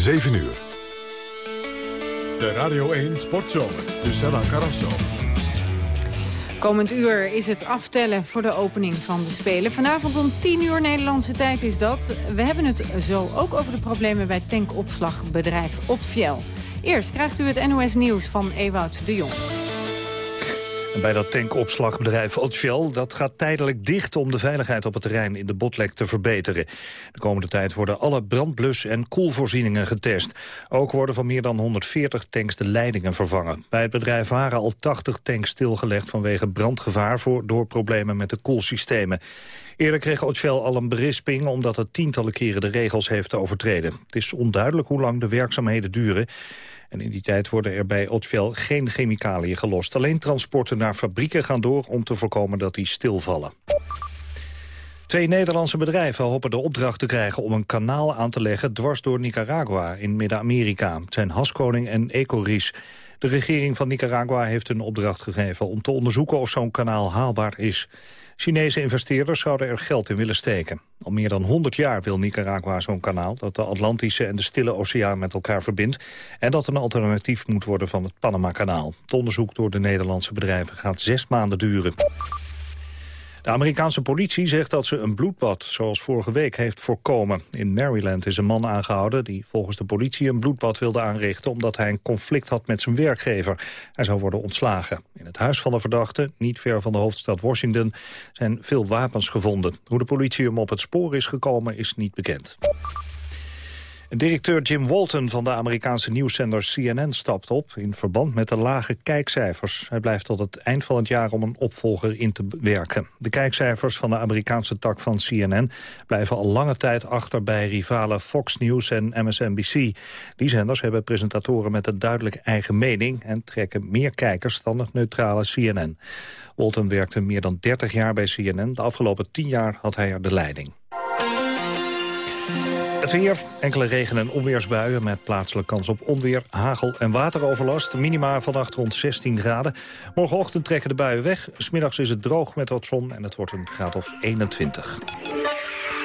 7 uur. De Radio 1 Sportzomer. Lucella Carrasso. Komend uur is het aftellen voor de opening van de Spelen. Vanavond om 10 uur Nederlandse tijd is dat. We hebben het zo ook over de problemen bij tankopslagbedrijf Otfiel. Eerst krijgt u het NOS Nieuws van Ewout de Jong. Bij dat tankopslagbedrijf Otfiel, dat gaat tijdelijk dicht om de veiligheid op het terrein in de Botlek te verbeteren. De komende tijd worden alle brandblus- en koelvoorzieningen getest. Ook worden van meer dan 140 tanks de leidingen vervangen. Bij het bedrijf waren al 80 tanks stilgelegd vanwege brandgevaar door problemen met de koelsystemen. Eerder kreeg Otfiel al een berisping omdat het tientallen keren de regels heeft overtreden. Het is onduidelijk hoe lang de werkzaamheden duren. En in die tijd worden er bij Otfiel geen chemicaliën gelost. Alleen transporten naar fabrieken gaan door om te voorkomen dat die stilvallen. Twee Nederlandse bedrijven hopen de opdracht te krijgen om een kanaal aan te leggen dwars door Nicaragua in Midden-Amerika. Het zijn Haskoning en Ecoris. De regering van Nicaragua heeft een opdracht gegeven om te onderzoeken of zo'n kanaal haalbaar is. Chinese investeerders zouden er geld in willen steken. Al meer dan 100 jaar wil Nicaragua zo'n kanaal... dat de Atlantische en de Stille Oceaan met elkaar verbindt... en dat een alternatief moet worden van het Panama-kanaal. Het onderzoek door de Nederlandse bedrijven gaat zes maanden duren. De Amerikaanse politie zegt dat ze een bloedbad, zoals vorige week, heeft voorkomen. In Maryland is een man aangehouden die volgens de politie een bloedbad wilde aanrichten... omdat hij een conflict had met zijn werkgever. Hij zou worden ontslagen. In het huis van de verdachte, niet ver van de hoofdstad Washington... zijn veel wapens gevonden. Hoe de politie hem op het spoor is gekomen is niet bekend. Directeur Jim Walton van de Amerikaanse nieuwszender CNN stapt op... in verband met de lage kijkcijfers. Hij blijft tot het eind van het jaar om een opvolger in te werken. De kijkcijfers van de Amerikaanse tak van CNN... blijven al lange tijd achter bij rivalen Fox News en MSNBC. Die zenders hebben presentatoren met een duidelijk eigen mening... en trekken meer kijkers dan het neutrale CNN. Walton werkte meer dan 30 jaar bij CNN. De afgelopen 10 jaar had hij er de leiding. Het weer, enkele regen- en onweersbuien met plaatselijk kans op onweer, hagel en wateroverlast. Minima vannacht rond 16 graden. Morgenochtend trekken de buien weg. Smiddags is het droog met wat zon en het wordt een graad of 21.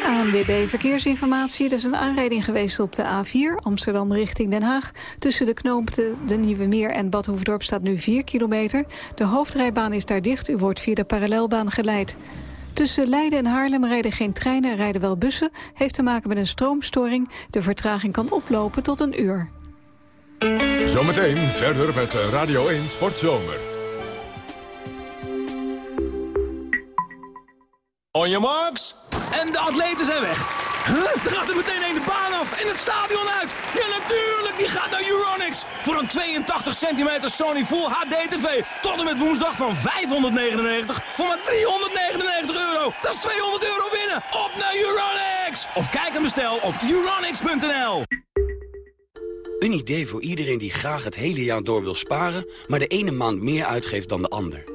ANWB Verkeersinformatie. Er is een aanrijding geweest op de A4, Amsterdam richting Den Haag. Tussen de knoopten de Nieuwe Meer en Bad Hoefdorp staat nu 4 kilometer. De hoofdrijbaan is daar dicht, u wordt via de parallelbaan geleid. Tussen Leiden en Haarlem rijden geen treinen, rijden wel bussen. Heeft te maken met een stroomstoring. De vertraging kan oplopen tot een uur. Zometeen verder met Radio 1 Sportzomer. On your marks. En de atleten zijn weg. Huh? Er gaat er meteen een de baan af en het stadion uit. Ja, natuurlijk, die gaat naar Euronics. Voor een 82 centimeter Sony Full HD TV. Tot en met woensdag van 599 voor maar 399 euro. Dat is 200 euro winnen. Op naar Euronics. Of kijk en bestel op euronics.nl. Een idee voor iedereen die graag het hele jaar door wil sparen... maar de ene maand meer uitgeeft dan de ander.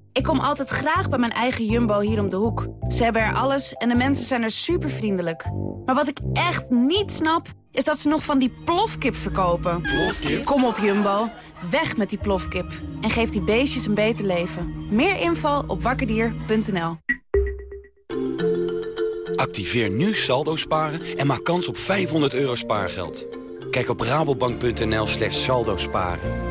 Ik kom altijd graag bij mijn eigen Jumbo hier om de hoek. Ze hebben er alles en de mensen zijn er super vriendelijk. Maar wat ik echt niet snap, is dat ze nog van die plofkip verkopen. Kom op Jumbo, weg met die plofkip. En geef die beestjes een beter leven. Meer info op wakkerdier.nl Activeer nu saldo sparen en maak kans op 500 euro spaargeld. Kijk op rabobank.nl slash saldo sparen.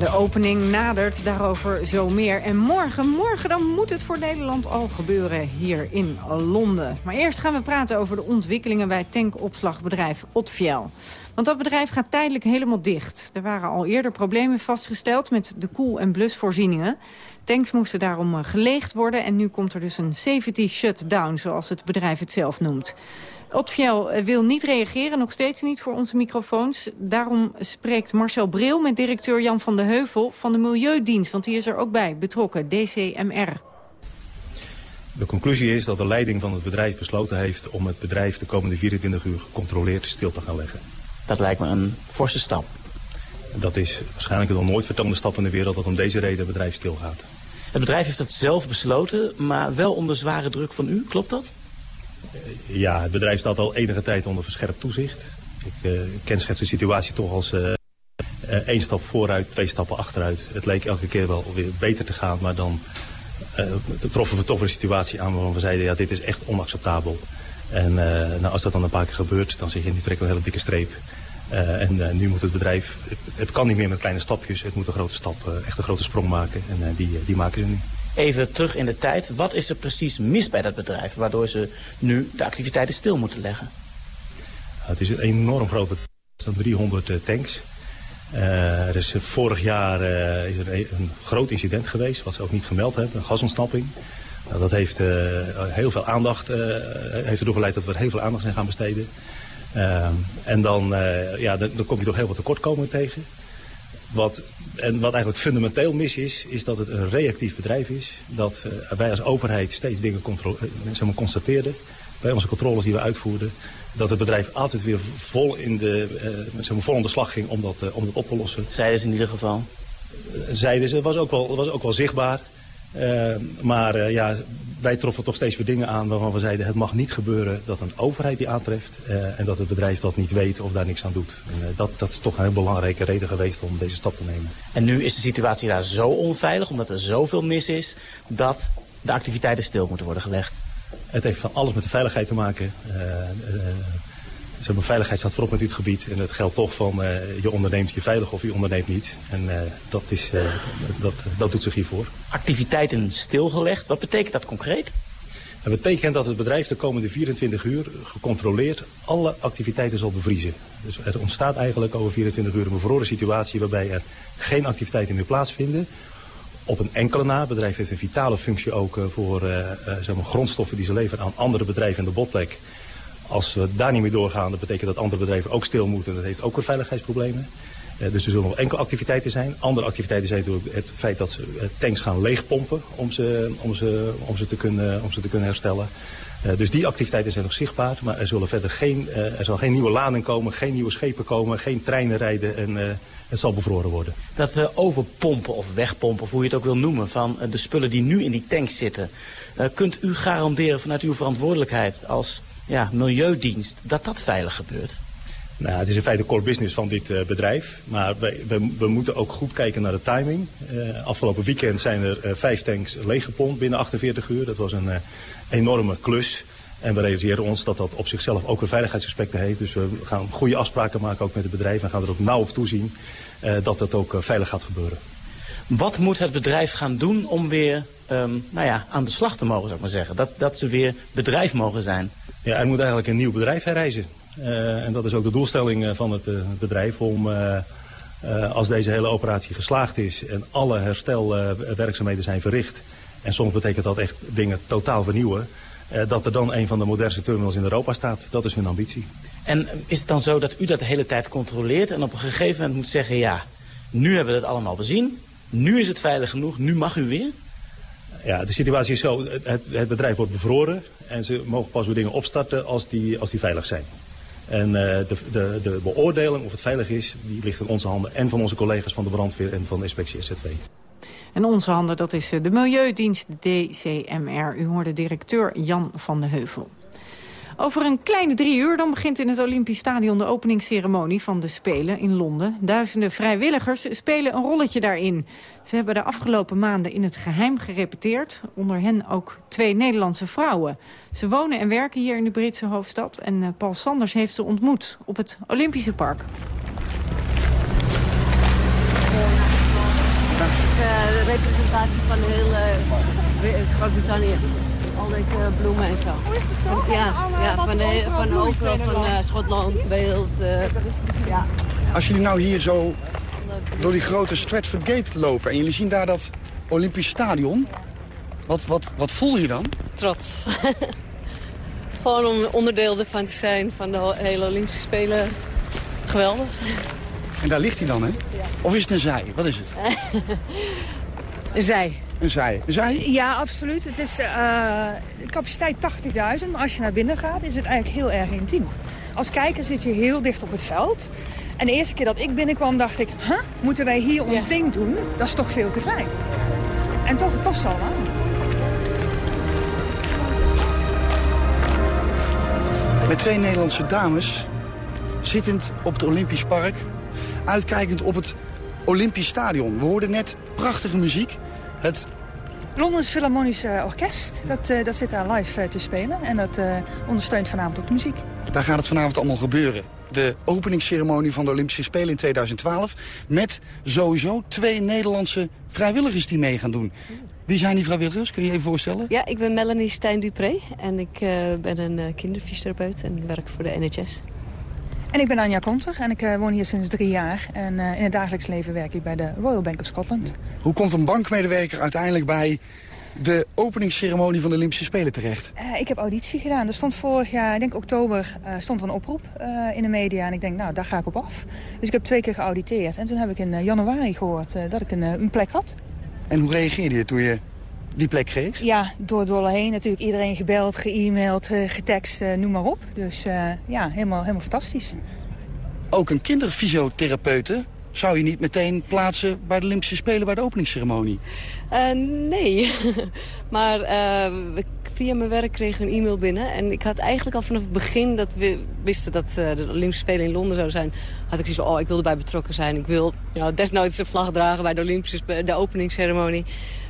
De opening nadert, daarover zo meer. En morgen, morgen dan moet het voor Nederland al gebeuren hier in Londen. Maar eerst gaan we praten over de ontwikkelingen bij tankopslagbedrijf Otfiel. Want dat bedrijf gaat tijdelijk helemaal dicht. Er waren al eerder problemen vastgesteld met de koel- en blusvoorzieningen. Tanks moesten daarom geleegd worden en nu komt er dus een safety shutdown, zoals het bedrijf het zelf noemt. Otfiel eh, wil niet reageren, nog steeds niet voor onze microfoons. Daarom spreekt Marcel Bril met directeur Jan van de Heuvel van de Milieudienst. Want die is er ook bij, betrokken, DCMR. De conclusie is dat de leiding van het bedrijf besloten heeft... om het bedrijf de komende 24 uur gecontroleerd stil te gaan leggen. Dat lijkt me een forse stap. Dat is waarschijnlijk een nog nooit vertoonde stap in de wereld... dat om deze reden het bedrijf stilgaat. Het bedrijf heeft dat zelf besloten, maar wel onder zware druk van u. Klopt dat? Ja, het bedrijf staat al enige tijd onder verscherpt toezicht. Ik uh, kenschets de situatie toch als uh, één stap vooruit, twee stappen achteruit. Het leek elke keer wel weer beter te gaan, maar dan troffen we toch weer een situatie aan waarvan we zeiden, ja, dit is echt onacceptabel. En nou, als dat dan een paar keer gebeurt, dan zeg je, nu trekken we een hele dikke streep. en nu moet het bedrijf, het, het, kan niet meer met kleine stapjes, het moet een grote stap, echt een grote sprong maken. En die, die maken ze nu. Even terug in de tijd. Wat is er precies mis bij dat bedrijf... waardoor ze nu de activiteiten stil moeten leggen? Het is een enorm groot bedrijf. Er 300 tanks. Uh, er is vorig jaar uh, is een groot incident geweest, wat ze ook niet gemeld hebben, een gasontsnapping. Nou, dat heeft uh, heel veel aandacht, heeft ertoe geleid dat we er heel veel aandacht zijn gaan besteden. en dan, ja, dan, dan, kom je toch heel wat tekortkomingen tegen. Wat, en wat eigenlijk fundamenteel mis is, is dat het een reactief bedrijf is. Dat uh, wij als overheid steeds dingen zeg maar, constateerden bij onze controles die we uitvoerden. Dat het bedrijf altijd weer vol, in de, uh, zeg maar, vol aan de slag ging om dat, uh, om dat op te lossen. Zeiden ze in ieder geval? zeiden ze, was ook wel, was ook wel zichtbaar. maar ja, wij troffen toch steeds weer dingen aan waarvan we zeiden... het mag niet gebeuren dat een overheid die aantreft... Uh, en dat het bedrijf dat niet weet of daar niks aan doet. En, uh, dat, dat is toch een heel belangrijke reden geweest om deze stap te nemen. En nu is de situatie daar zo onveilig, omdat er zoveel mis is... dat de activiteiten stil moeten worden gelegd. Het heeft van alles met de veiligheid te maken. Uh, zeg maar, veiligheid staat voorop met dit gebied. En het geldt toch van uh, je onderneemt je veilig of je onderneemt niet. En uh, dat, is, uh, dat, dat doet zich hiervoor. Activiteiten stilgelegd, wat betekent dat concreet? Dat betekent dat het bedrijf de komende 24 uur gecontroleerd alle activiteiten zal bevriezen. Dus er ontstaat eigenlijk over 24 uur een bevroren situatie waarbij er geen activiteiten meer plaatsvinden. Op een enkele na. Het bedrijf heeft een vitale functie ook voor zeg maar, grondstoffen die ze leveren aan andere bedrijven in de botlek. Als we daar niet meer doorgaan, dat betekent dat andere bedrijven ook stil moeten. Dat heeft ook weer veiligheidsproblemen. Uh, dus er zullen nog enkele activiteiten zijn. Andere activiteiten zijn natuurlijk het feit dat ze tanks gaan leegpompen om ze, om ze, om ze, te, kunnen, om ze te kunnen herstellen. Uh, dus die activiteiten zijn nog zichtbaar, maar er, zullen verder geen, er zal geen nieuwe lading komen, geen nieuwe schepen komen, geen treinen rijden en het zal bevroren worden. Dat overpompen of wegpompen, of hoe je het ook wil noemen, van de spullen die nu in die tanks zitten. kunt u garanderen vanuit uw verantwoordelijkheid als ja, milieudienst, dat dat veilig gebeurt? Nou, het is in feite core business van dit uh, bedrijf. Maar we, we, moeten ook goed kijken naar de timing. Uh, afgelopen weekend zijn er uh, vijf tanks leeggepompt binnen 48 uur. Dat was een enorme klus. En we realiseren ons dat dat op zichzelf ook weer veiligheidsaspecten heeft. Dus we gaan goede afspraken maken ook met het bedrijf. En gaan er ook nauw op toezien dat dat ook veilig gaat gebeuren. Wat moet het bedrijf gaan doen om weer um, nou ja, aan de slag te mogen, zou ik maar zeggen? Dat, dat ze weer bedrijf mogen zijn? Ja, er moet eigenlijk een nieuw bedrijf herreizen. Uh, en dat is ook de doelstelling van het uh, bedrijf om, uh, als deze hele operatie geslaagd is en alle herstelwerkzaamheden zijn verricht. En soms betekent dat echt dingen totaal vernieuwen. dat er dan een van de modernste terminals in Europa staat. Dat is hun ambitie. En is het dan zo dat u dat de hele tijd controleert en op een gegeven moment moet zeggen... ja, nu hebben we het allemaal bezien, nu is het veilig genoeg, nu mag u weer? Ja, de situatie is zo, het, het bedrijf wordt bevroren en ze mogen pas weer dingen opstarten als die, als die veilig zijn. En uh, de, de, de beoordeling of het veilig is, die ligt in onze handen en van onze collega's van de brandweer en van de inspectie SZW. En onze handen, dat is de Milieudienst DCMR. U hoorde directeur Jan van de Heuvel. Over een kleine drie uur dan begint in het Olympisch Stadion de openingsceremonie van de Spelen in Londen. Duizenden vrijwilligers spelen een rolletje daarin. Ze hebben de afgelopen maanden in het geheim gerepeteerd. Onder hen ook twee Nederlandse vrouwen. Ze wonen en werken hier in de Britse hoofdstad. En eh, Paul Sanders heeft ze ontmoet op het Olympische Park. de representatie van heel Groot-Brittannië. Deze bloemen en zo. Ja, ja van, de, van overal van Schotland, Wales. ja. Als jullie nou hier zo door die grote Stratford Gate lopen... en jullie zien daar dat Olympisch Stadion... wat, wat, wat voel je dan? Trots. Gewoon om onderdeel ervan te zijn van de hele Olympische Spelen. Geweldig. En daar ligt hij dan, hè? Ja. Of is het een zij? Wat is het? een zij. Een zij. Een zij? Ja, absoluut. Het is uh, capaciteit 80.000, maar als je naar binnen gaat is het eigenlijk heel erg intiem. Als kijker zit je heel dicht op het veld. En de eerste keer dat ik binnenkwam dacht ik, huh, moeten wij hier ons ding doen? Dat is toch veel te klein. En toch, het past allemaal. Met twee Nederlandse dames, zittend op het Olympisch Park... uitkijkend op het Olympisch Stadion. We hoorden net prachtige muziek. Het Londens Philharmonisch Orkest, dat, uh, dat zit daar live uh, te spelen. En dat uh, ondersteunt vanavond ook de muziek. Daar gaat het vanavond allemaal gebeuren. De openingsceremonie van de Olympische Spelen in 2012. Met sowieso twee Nederlandse vrijwilligers die mee gaan doen. Wie zijn die vrijwilligers? Kun je je even voorstellen? Ja, ik ben Melanie Stijn-Dupré. En ik ben een kinderfysiotherapeut en werk voor de NHS. En ik ben Anja Konter en ik woon hier sinds drie jaar. En in het dagelijks leven werk ik bij de Royal Bank of Scotland. Hoe komt een bankmedewerker uiteindelijk bij de openingsceremonie van de Olympische Spelen terecht? Uh, ik heb auditie gedaan. Er stond vorig jaar, ik denk oktober, stond er een oproep in de media. En ik denk, nou, daar ga ik op af. Dus ik heb twee keer geauditeerd. En toen heb ik in januari gehoord dat ik een, een, plek had. En hoe reageerde je toen je die plek kreeg? Ja, door het heen natuurlijk. Iedereen gebeld, ge-mailed, getext, noem maar op. Dus ja, helemaal, helemaal fantastisch. Ook een kinderfysiotherapeute zou je niet meteen plaatsen bij de Olympische Spelen bij de openingsceremonie? Uh, nee, maar uh, via mijn werk kreeg ik een e-mail binnen. En ik had eigenlijk al vanaf het begin dat we wisten dat uh, de Olympische Spelen in Londen zouden zijn... had ik zoiets van, oh, ik wil erbij betrokken zijn. Ik wil ja, desnoods een vlag dragen bij de Olympische de openingsceremonie.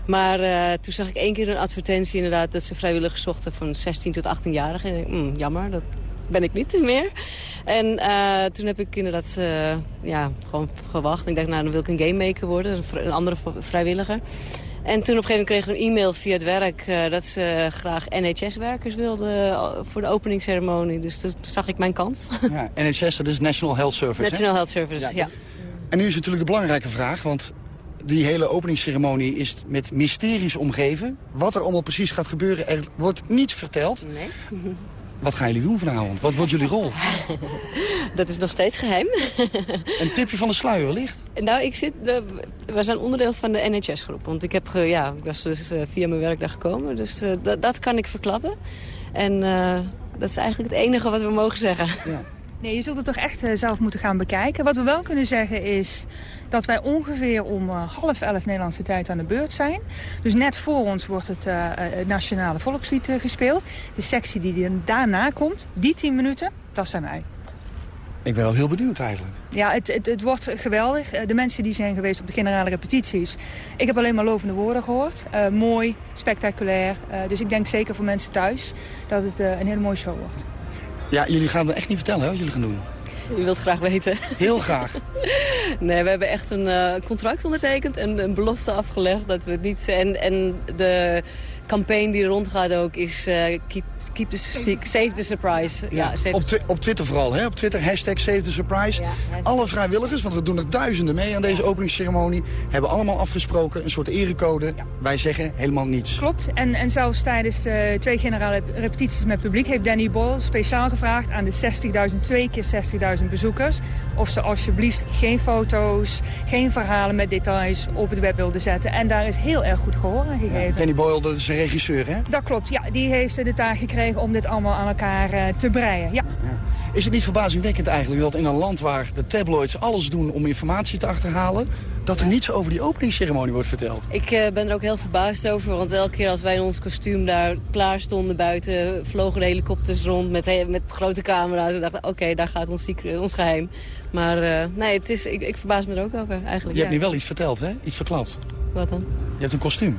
Maar toen zag ik één keer een advertentie inderdaad dat ze vrijwilligers zochten van 16 tot 18-jarigen. En mm, jammer, dat ben ik niet meer. En uh, toen heb ik inderdaad uh, ja, gewoon gewacht. Ik dacht, nou, dan wil ik een game maker worden. Een andere vrijwilliger. En toen op een gegeven moment kreeg ik een e-mail via het werk... Uh, dat ze graag NHS-werkers wilden voor de openingsceremonie. Dus toen zag ik mijn kans. Ja, NHS, dat is National Health Service, National Health Service, ja. ja. En nu is natuurlijk de belangrijke vraag, want die hele openingsceremonie is met mysteries omgeven. Wat er allemaal precies gaat gebeuren, er wordt niets verteld. Nee. Wat gaan jullie doen vanavond? Wat wordt jullie rol? Dat is nog steeds geheim. Een tipje van de sluier ligt? Nou, ik zit, uh, we zijn onderdeel van de NHS-groep. Want ik, heb, ja, ik was dus uh, via mijn werk daar gekomen. Dus uh, dat kan ik verklappen. En dat is eigenlijk het enige wat we mogen zeggen. Ja. Nee, je zult het toch echt zelf moeten gaan bekijken. Wat we wel kunnen zeggen is dat wij ongeveer om uh, half elf Nederlandse tijd aan de beurt zijn. Dus net voor ons wordt het, uh, het nationale volkslied uh, gespeeld. De sectie die daarna komt, die tien minuten, dat zijn wij. Ik ben wel heel benieuwd eigenlijk. Ja, het, het, het, wordt geweldig. De mensen die zijn geweest op de generale repetities... ik heb alleen maar lovende woorden gehoord. mooi, spectaculair. dus ik denk zeker voor mensen thuis dat het een hele mooie show wordt. Ja, jullie gaan me echt niet vertellen hè, wat jullie gaan doen. Je wilt graag weten. Heel graag. nee, we hebben echt een uh, contract ondertekend en een belofte afgelegd dat we het niet... En, en de campagne die rondgaat ook is uh, keep, keep the, Save the Surprise. Ja. ja op, op Twitter vooral, hè? op Twitter hashtag Save the Surprise. Alle vrijwilligers, want er doen er duizenden mee aan deze openingsceremonie... hebben allemaal afgesproken, een soort erecode. Wij zeggen helemaal niets. Klopt, en, en zelfs tijdens de twee generale repetities met publiek... heeft Danny Boyle speciaal gevraagd aan de 60.000, twee keer 60.000 bezoekers... of ze alsjeblieft geen foto's, geen verhalen met details op het web wilden zetten. En daar is heel erg goed gehoor aan gegeven. Danny Boyle, dat is een regisseur, hè? Dat klopt, ja. Die heeft de taak gekregen om dit allemaal aan elkaar uh, te breien, ja. ja. Is het niet verbazingwekkend eigenlijk dat in een land waar de tabloids alles doen om informatie te achterhalen... dat er niets over die openingsceremonie wordt verteld? Ik uh, ben er ook heel verbaasd over, want elke keer als wij in ons kostuum daar klaar stonden buiten... vlogen de helikopters rond met, met grote camera's. We dachten, oké, okay, daar gaat ons, secret, ons geheim. Maar uh, nee, het is, ik, ik verbaas me er ook over eigenlijk. Je hebt nu wel iets verteld, hè? Iets verklapt. Wat dan? Je hebt een kostuum.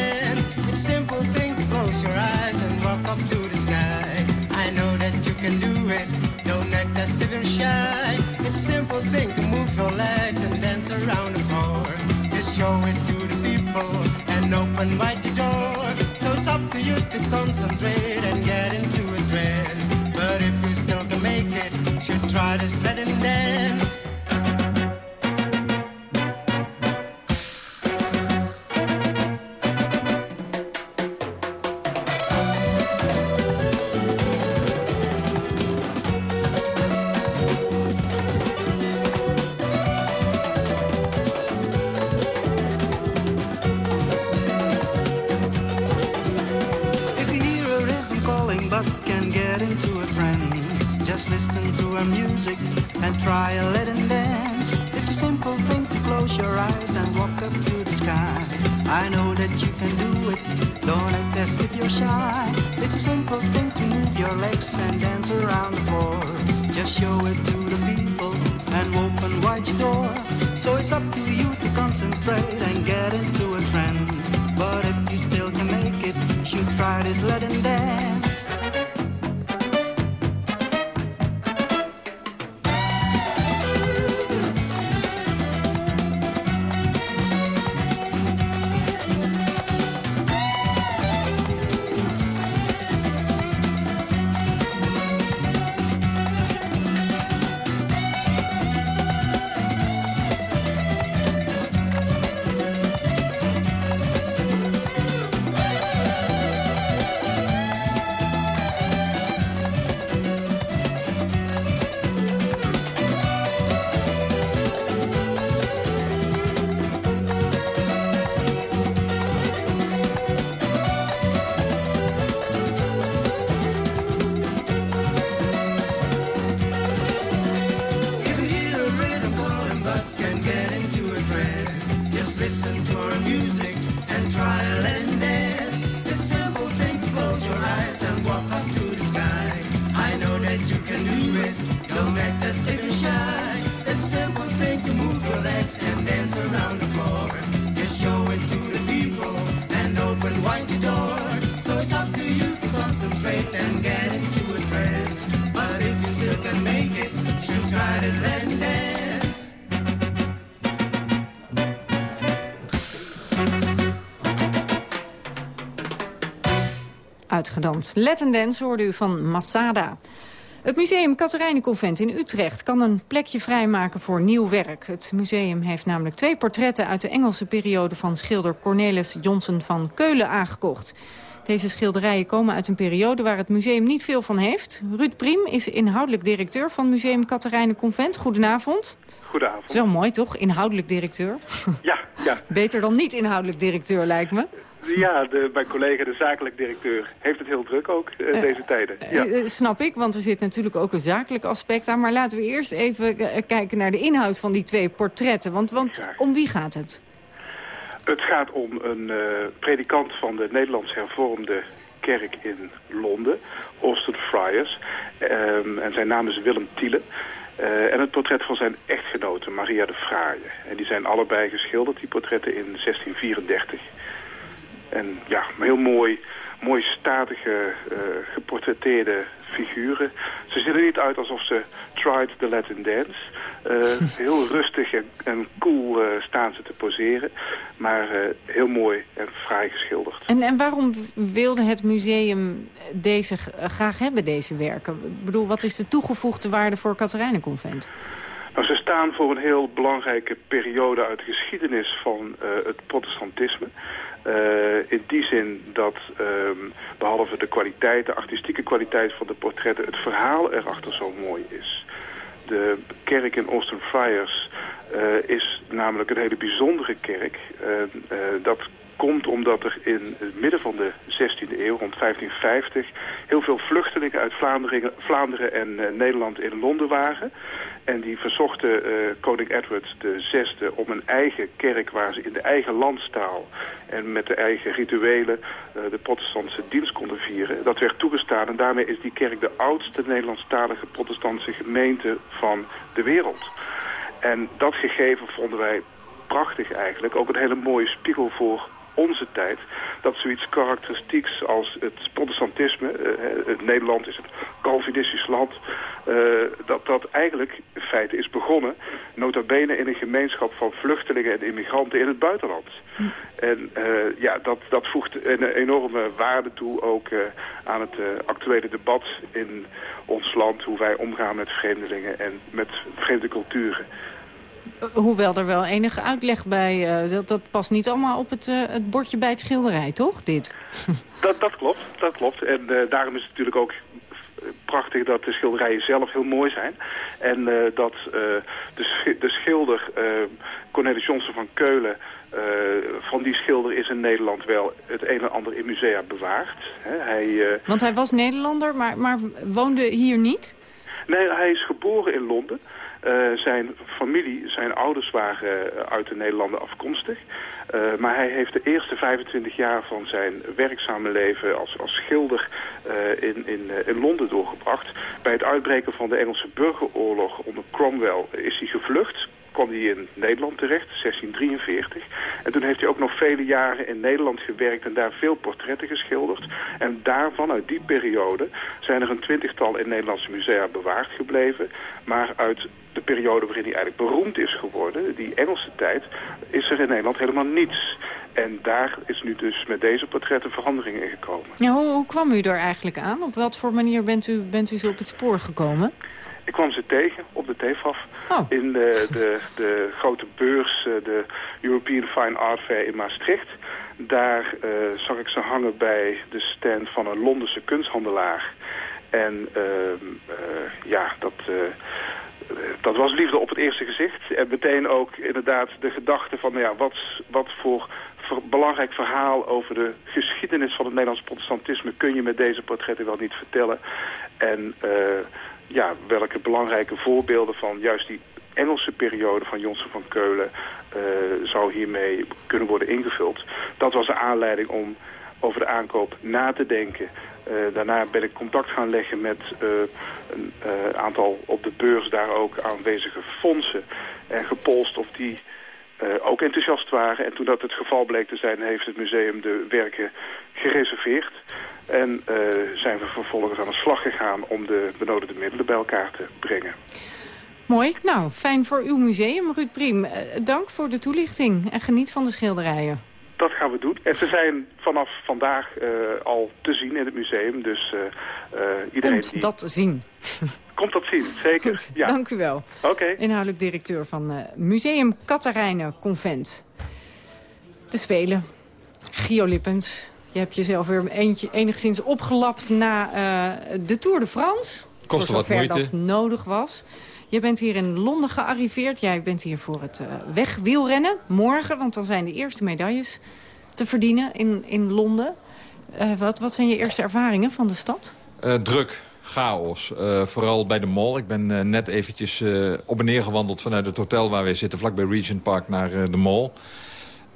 to concentrate and get into a trance. But if you still can make it, should try to this Latin dance. Uitgedanst. Let and Dance hoorde u van Masada. Het museum Katerijnenconvent in Utrecht kan een plekje vrijmaken voor nieuw werk. Het museum heeft namelijk twee portretten uit de Engelse periode van schilder Cornelis Johnson van Keulen aangekocht. Deze schilderijen komen uit een periode waar het museum niet veel van heeft. Ruud Priem is inhoudelijk directeur van Museum Katerijnenconvent. Goedenavond. Goedenavond. Dat is wel mooi, toch? Inhoudelijk directeur. Ja, ja. Beter dan niet inhoudelijk directeur, lijkt me. Ja, de, mijn collega, de zakelijk directeur, heeft het heel druk ook eh, deze tijden. Ja. Eh, snap ik, want er zit natuurlijk ook een zakelijk aspect aan. Maar laten we eerst even eh, kijken naar de inhoud van die twee portretten. Want, want om wie gaat het? Het gaat om een eh, predikant van de Nederlands hervormde kerk in Londen, Austin Friars. Ehm, en zijn naam is Willem Thiele. Eh, en het portret van zijn echtgenote, Maria de Fraaie. En die zijn allebei geschilderd, die portretten, in 1634. En ja, heel mooi, mooi statige, eh, geportretteerde figuren. Ze zien er niet uit alsof ze tried the Latin dance. Eh, heel rustig en, en cool eh, staan ze te poseren. Maar heel mooi en fraai geschilderd. En, en waarom wilde het museum deze graag hebben, deze werken? Ik bedoel, wat is de toegevoegde waarde voor Katerijnenconvent? Nou, ze staan voor een heel belangrijke periode uit de geschiedenis van eh, het protestantisme. Eh, in die zin dat, ehm, behalve de kwaliteit, de artistieke kwaliteit van de portretten, het verhaal erachter zo mooi is. De kerk in Austin Friars eh, is namelijk een hele bijzondere kerk. Eh, dat komt omdat er in het midden van de 16e eeuw, rond 1550, heel veel vluchtelingen uit Vlaanderen, Vlaanderen en eh, Nederland in Londen waren. En die verzochten eh, koning Edward VI om een eigen kerk waar ze in de eigen landstaal en met de eigen rituelen eh, de protestantse dienst konden vieren. Dat werd toegestaan en daarmee is die kerk de oudste Nederlandstalige protestantse gemeente van de wereld. En dat gegeven vonden wij prachtig eigenlijk. Ook een hele mooie spiegel voor onze tijd. Dat zoiets karakteristieks als het protestantisme, eh, het Nederland is het Calvinistisch land. eh, dat dat eigenlijk in feite is begonnen, nota bene in een gemeenschap van vluchtelingen en immigranten in het buitenland. En eh, ja, dat, dat voegt een enorme waarde toe ook eh, aan het eh, actuele debat in ons land, hoe wij omgaan met vreemdelingen en met vreemde culturen. Hoewel er wel enige uitleg bij... eh, dat, dat past niet allemaal op het, eh, het bordje bij het schilderij, toch, dit? Dat, dat klopt, dat klopt. En eh, daarom is het natuurlijk ook eh, prachtig dat de schilderijen zelf heel mooi zijn. En eh, dat eh, de, de schilder eh, Cornelis Johnson van Keulen... eh, van die schilder is in Nederland wel het een en ander in musea bewaard. Hij, eh, Want hij was Nederlander, maar, maar woonde hier niet? Nee, hij is geboren in Londen. Eh, zijn familie, zijn ouders waren eh, uit de Nederlanden afkomstig. Eh, maar hij heeft de eerste 25 jaar van zijn werkzame leven als, als schilder in, in, in Londen doorgebracht. Bij het uitbreken van de Engelse burgeroorlog onder Cromwell is hij gevlucht kwam in Nederland terecht, 1643. En toen heeft hij ook nog vele jaren in Nederland gewerkt en daar veel portretten geschilderd. En daarvan, uit die periode, zijn er een twintigtal in Nederlandse musea bewaard gebleven. Maar uit de periode waarin hij eigenlijk beroemd is geworden, die Engelse tijd, is er in Nederland helemaal niets. En daar is nu dus met deze portretten verandering in gekomen. Hoe, hoe kwam u er eigenlijk aan? Op wat voor manier bent u, bent u zo op het spoor gekomen? Ik kwam ze tegen op de TEFAF in de, de, de grote beurs, eh, de European Fine Art Fair in Maastricht. Daar eh, zag ik ze hangen bij de stand van een Londense kunsthandelaar. En ehm, eh, ja, dat, dat was liefde op het eerste gezicht. En meteen ook inderdaad de gedachte van, nou ja, wat, wat voor belangrijk verhaal over de geschiedenis van het Nederlands protestantisme kun je met deze portretten wel niet vertellen. En eh, ja, welke belangrijke voorbeelden van juist die Engelse periode van Johnson van Keulen eh, zou hiermee kunnen worden ingevuld. Dat was de aanleiding om over de aankoop na te denken. Eh, daarna ben ik contact gaan leggen met eh, een aantal op de beurs daar ook aanwezige fondsen. En gepolst of die eh, ook enthousiast waren. En toen dat het geval bleek te zijn, heeft het museum de werken gereserveerd. En eh, zijn we vervolgens aan de slag gegaan om de benodigde middelen bij elkaar te brengen. Mooi. Nou, fijn voor uw museum, Ruud Priem. Eh, dank voor de toelichting en geniet van de schilderijen. Dat gaan we doen. En ze zijn vanaf vandaag eh, al te zien in het museum. Dus eh, eh, iedereen Komt die... dat zien. Komt dat zien, zeker. ja. Dank u wel. Oké. Inhoudelijk directeur van eh, Museum Katharijnen Convent. De Spelen. Gio Lippens. Je hebt jezelf weer eentje, enigszins opgelapt na eh, de Tour de France. Kostte voor wat zover moeite. dat nodig was. Je bent hier in Londen gearriveerd. Jij bent hier voor het eh, wegwielrennen. Morgen, want dan zijn de eerste medailles te verdienen in, in Londen. Eh, wat, wat zijn je eerste ervaringen van de stad? Eh, druk, chaos. Vooral bij de mall. Ik ben net eventjes op en neer gewandeld vanuit het hotel waar we zitten... vlakbij Regent Park naar de mall.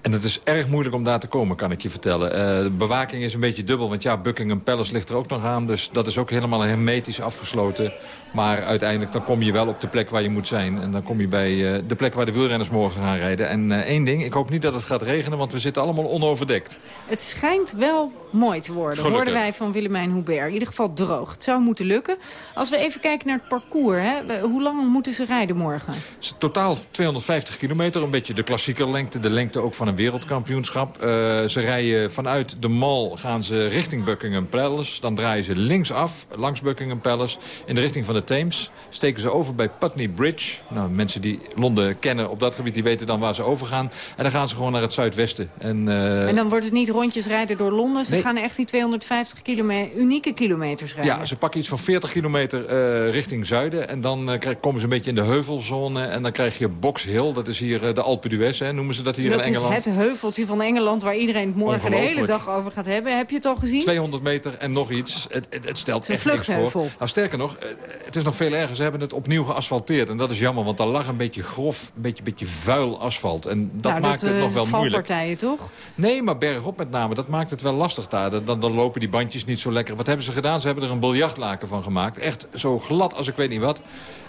En het is erg moeilijk om daar te komen, kan ik je vertellen. De bewaking is een beetje dubbel, want ja, Buckingham Palace ligt er ook nog aan. Dus dat is ook helemaal hermetisch afgesloten. Maar uiteindelijk dan kom je wel op de plek waar je moet zijn. En dan kom je bij eh, de plek waar de wielrenners morgen gaan rijden. En eh, één ding, ik hoop niet dat het gaat regenen, want we zitten allemaal onoverdekt. Het schijnt wel mooi te worden, Gelukkig. hoorden wij van Willemijn Hubert. In ieder geval droog. Het zou moeten lukken. Als we even kijken naar het parcours, hè, hoe lang moeten ze rijden morgen? Totaal 250 kilometer, een beetje de klassieke lengte. De lengte ook van een wereldkampioenschap. Eh, ze rijden vanuit de Mall, gaan ze richting Buckingham Palace. Dan draaien ze linksaf, langs Buckingham Palace, in de richting van de Theems. Steken ze over bij Putney Bridge. Nou, mensen die Londen kennen op dat gebied, die weten dan waar ze overgaan. En dan gaan ze gewoon naar het zuidwesten. En, eh, En dan wordt het niet rondjes rijden door Londen. Ze Nee. gaan echt die 250 kilome unieke kilometers rijden. Ja, ze pakken iets van 40 kilometer eh, richting zuiden. En dan eh, komen ze een beetje in de heuvelzone. En dan krijg je Box Hill. Dat is hier de Alpe d'Huez, noemen ze dat hier dat in is Engeland. het heuveltje van Engeland waar iedereen het morgen de hele dag over gaat hebben. Heb je het al gezien? 200 meter en nog iets. Het, het, het stelt Het is echt een niks voor. Nou, sterker nog, eh, het is nog veel erger. Ze hebben het opnieuw geasfalteerd. En dat is jammer, want daar lag een beetje grof, een beetje, beetje vuil asfalt. En dat nou, maakt dat, het eh, nog wel moeilijk. valpartijen, toch? Nee, maar bergop met name, dat maakt het wel lastig daar. Dan, dan, dan lopen die bandjes niet zo lekker. Wat hebben ze gedaan? Ze hebben er een biljartlaken van gemaakt. Echt zo glad als ik weet niet wat.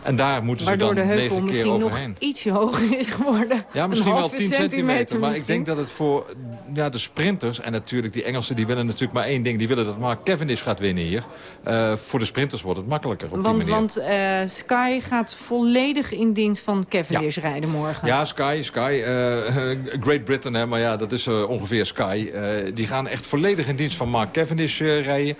En daar moeten Waardoor ze de dan heuvel negen keer misschien nog overheen. ietsje hoger is geworden. Ja, misschien wel halve 10 centimeter. Maar ik denk dat het voor ja, de sprinters... en natuurlijk die Engelsen die willen natuurlijk maar één ding. Die willen dat Mark Cavendish gaat winnen hier. Eh, voor de sprinters wordt het makkelijker op Want, die manier. want eh, Sky gaat volledig in dienst van Cavendish rijden morgen. Ja, Sky, Sky. eh, Great Britain, hè, maar ja, dat is ongeveer Sky. Die gaan echt volledig in dienst van Mark Cavendish rijden.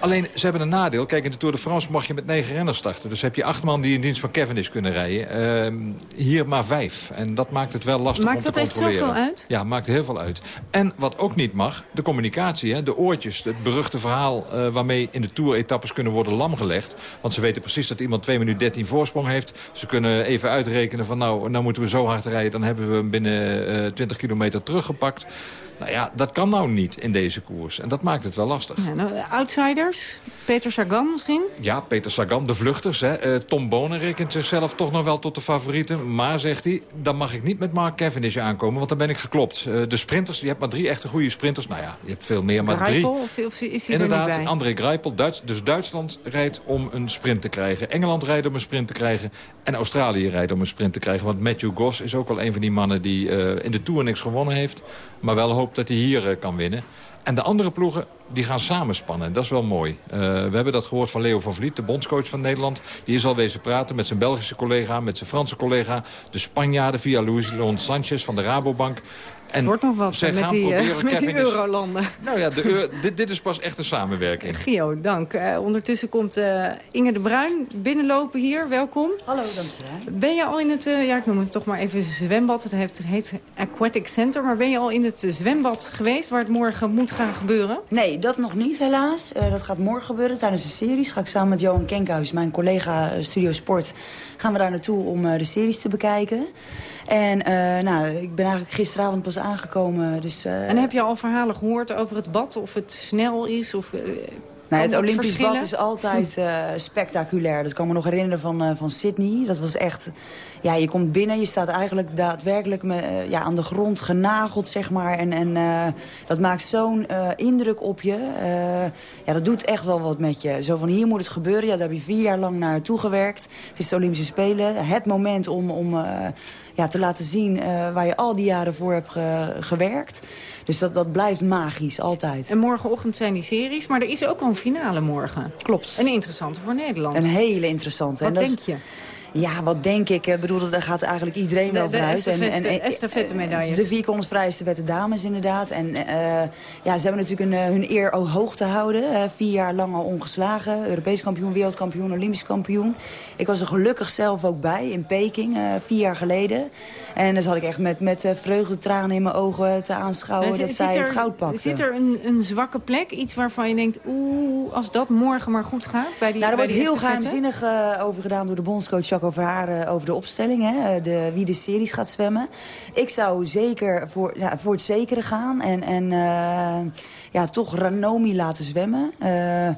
Alleen, ze hebben een nadeel. Kijk, in de Tour de France mag je met negen renners starten. Dus heb je acht man die in dienst van Cavendish kunnen rijden. Ehm, hier maar vijf. En dat maakt het wel lastig Maakt om dat te echt controleren. zoveel uit? Ja, maakt heel veel uit. En wat ook niet mag, de communicatie. Hè, de oortjes, het beruchte verhaal eh, waarmee in de Tour-etappes kunnen worden lamgelegd. Want ze weten precies dat iemand 2 minuten 13 voorsprong heeft. Ze kunnen even uitrekenen van nou, nou moeten we zo hard rijden. Dan hebben we hem binnen eh 20 kilometer teruggepakt. Nou ja, dat kan nou niet in deze koers. En dat maakt het wel lastig. Ja, nou, outsiders? Peter Sagan misschien? Ja, Peter Sagan, de vluchters. Hè. Eh, Tom Bonen rekent zichzelf toch nog wel tot de favorieten. Maar, zegt hij, dan mag ik niet met Mark Cavendish aankomen, want dan ben ik geklopt. Eh, de sprinters, je hebt maar drie echte goede sprinters. Nou ja, je hebt veel meer, maar Greipel, drie. Of, of is hij er Inderdaad, niet bij? André Greipel. Duits, dus Duitsland rijdt om een sprint te krijgen. Engeland rijdt om een sprint te krijgen. En Australië rijdt om een sprint te krijgen. Want Matthew Goss is ook wel een van die mannen die eh, in de Tour niks gewonnen heeft. Maar wel hoopt dat hij hier eh, kan winnen. En de andere ploegen die gaan samenspannen. En dat is wel mooi. Eh, we hebben dat gehoord van Leo van Vliet, de bondscoach van Nederland. Die is al praten met zijn Belgische collega, met zijn Franse collega. De Spanjaarden via Luis Leon Sanchez van de Rabobank. En Het wordt nog wat zij met gaan die, eh, proberen met die Cavendish- eurolanden. Nou ja, de euro- dit, dit is pas echt een samenwerking. Gio, dank. Eh, ondertussen komt eh, Inge de Bruin binnenlopen hier. Welkom. Hallo, dankjewel. Ben je al in het, eh, ja ik noem het toch maar even zwembad. Het heet, heet Aquatic Center. Maar ben je al in het zwembad geweest waar het morgen moet gaan gebeuren? Nee, dat nog niet helaas. Eh, dat gaat morgen gebeuren tijdens de series. Ga ik samen met Johan Kenkhuis, mijn collega eh, Studio Sport... gaan we daar naartoe om eh, de series te bekijken. En eh, nou, ik ben eigenlijk gisteravond pas aangekomen. Dus, eh, En heb je al verhalen gehoord over het bad? Of het snel is? Of, eh, Nou, het Olympisch verschillen? bad is altijd eh, spectaculair. Dat kan me nog herinneren van, van Sydney. Dat was echt... Ja, je komt binnen, je staat eigenlijk daadwerkelijk me, eh, ja, aan de grond genageld, zeg maar. En, en eh, dat maakt zo'n eh, indruk op je. Ja, dat doet echt wel wat met je. Zo van, hier moet het gebeuren. Ja, daar heb je vier jaar lang naartoe gewerkt. Het is de Olympische Spelen. Het moment om... om ja, te laten zien waar je al die jaren voor hebt ge- gewerkt. Dus dat, dat blijft magisch, altijd. En morgenochtend zijn die series, maar er is ook al een finale morgen. Klopt. Een interessante voor Nederland. Een hele interessante. Wat En dat is- denk je? Ja, wat denk ik? Ik bedoel, daar gaat eigenlijk iedereen De- wel de vanuit. estafette- eh, estafette-medailles. De 400 vrije estafette dames inderdaad. En eh, ja, ze hebben natuurlijk een, eh, hun eer hoog te houden. Eh, vier jaar lang al ongeslagen. Europees kampioen, wereldkampioen, Olympisch kampioen. Ik was er gelukkig zelf ook bij in Peking, vier jaar geleden. En dan zat ik echt met, met vreugdetranen in mijn ogen te aanschouwen dat zij het goud pakte. Zit er een, een zwakke plek? Iets waarvan je denkt, oeh, als dat morgen maar goed gaat bij die Nou, er wordt heel estafette? geheimzinnig eh, over gedaan door de bondscoach Verhaar over de opstelling. Hè, eh, de, wie de series gaat zwemmen. Ik zou zeker voor, ja, voor het zekere gaan en, en eh, ja, toch Ranomi laten zwemmen. Eh, eh,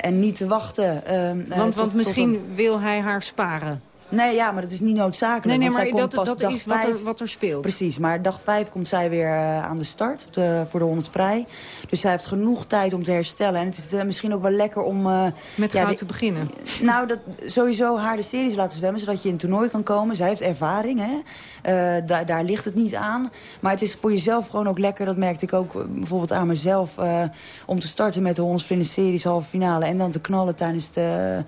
en niet te wachten. eh, eh, Want, tot- want tot misschien een- wil hij haar sparen. Nee, ja, maar dat is niet noodzakelijk. Nee, nee, want zij maar komt dat, pas dat dag is wat er, vijf- wat er speelt. Precies, maar dag 5 komt zij weer eh, aan de start op de, voor de 100 vrij. Dus zij heeft genoeg tijd om te herstellen. En het is eh, misschien ook wel lekker om... eh, Met ja, goud te beginnen. nou, dat, sowieso haar de series laten zwemmen, zodat je in het toernooi kan komen. Zij heeft ervaring, hè. Daar, daar ligt het niet aan. Maar het is voor jezelf gewoon ook lekker, dat merkte ik ook bijvoorbeeld aan mezelf... om te starten met de 100 vrienden series halve finale... en dan te knallen tijdens de,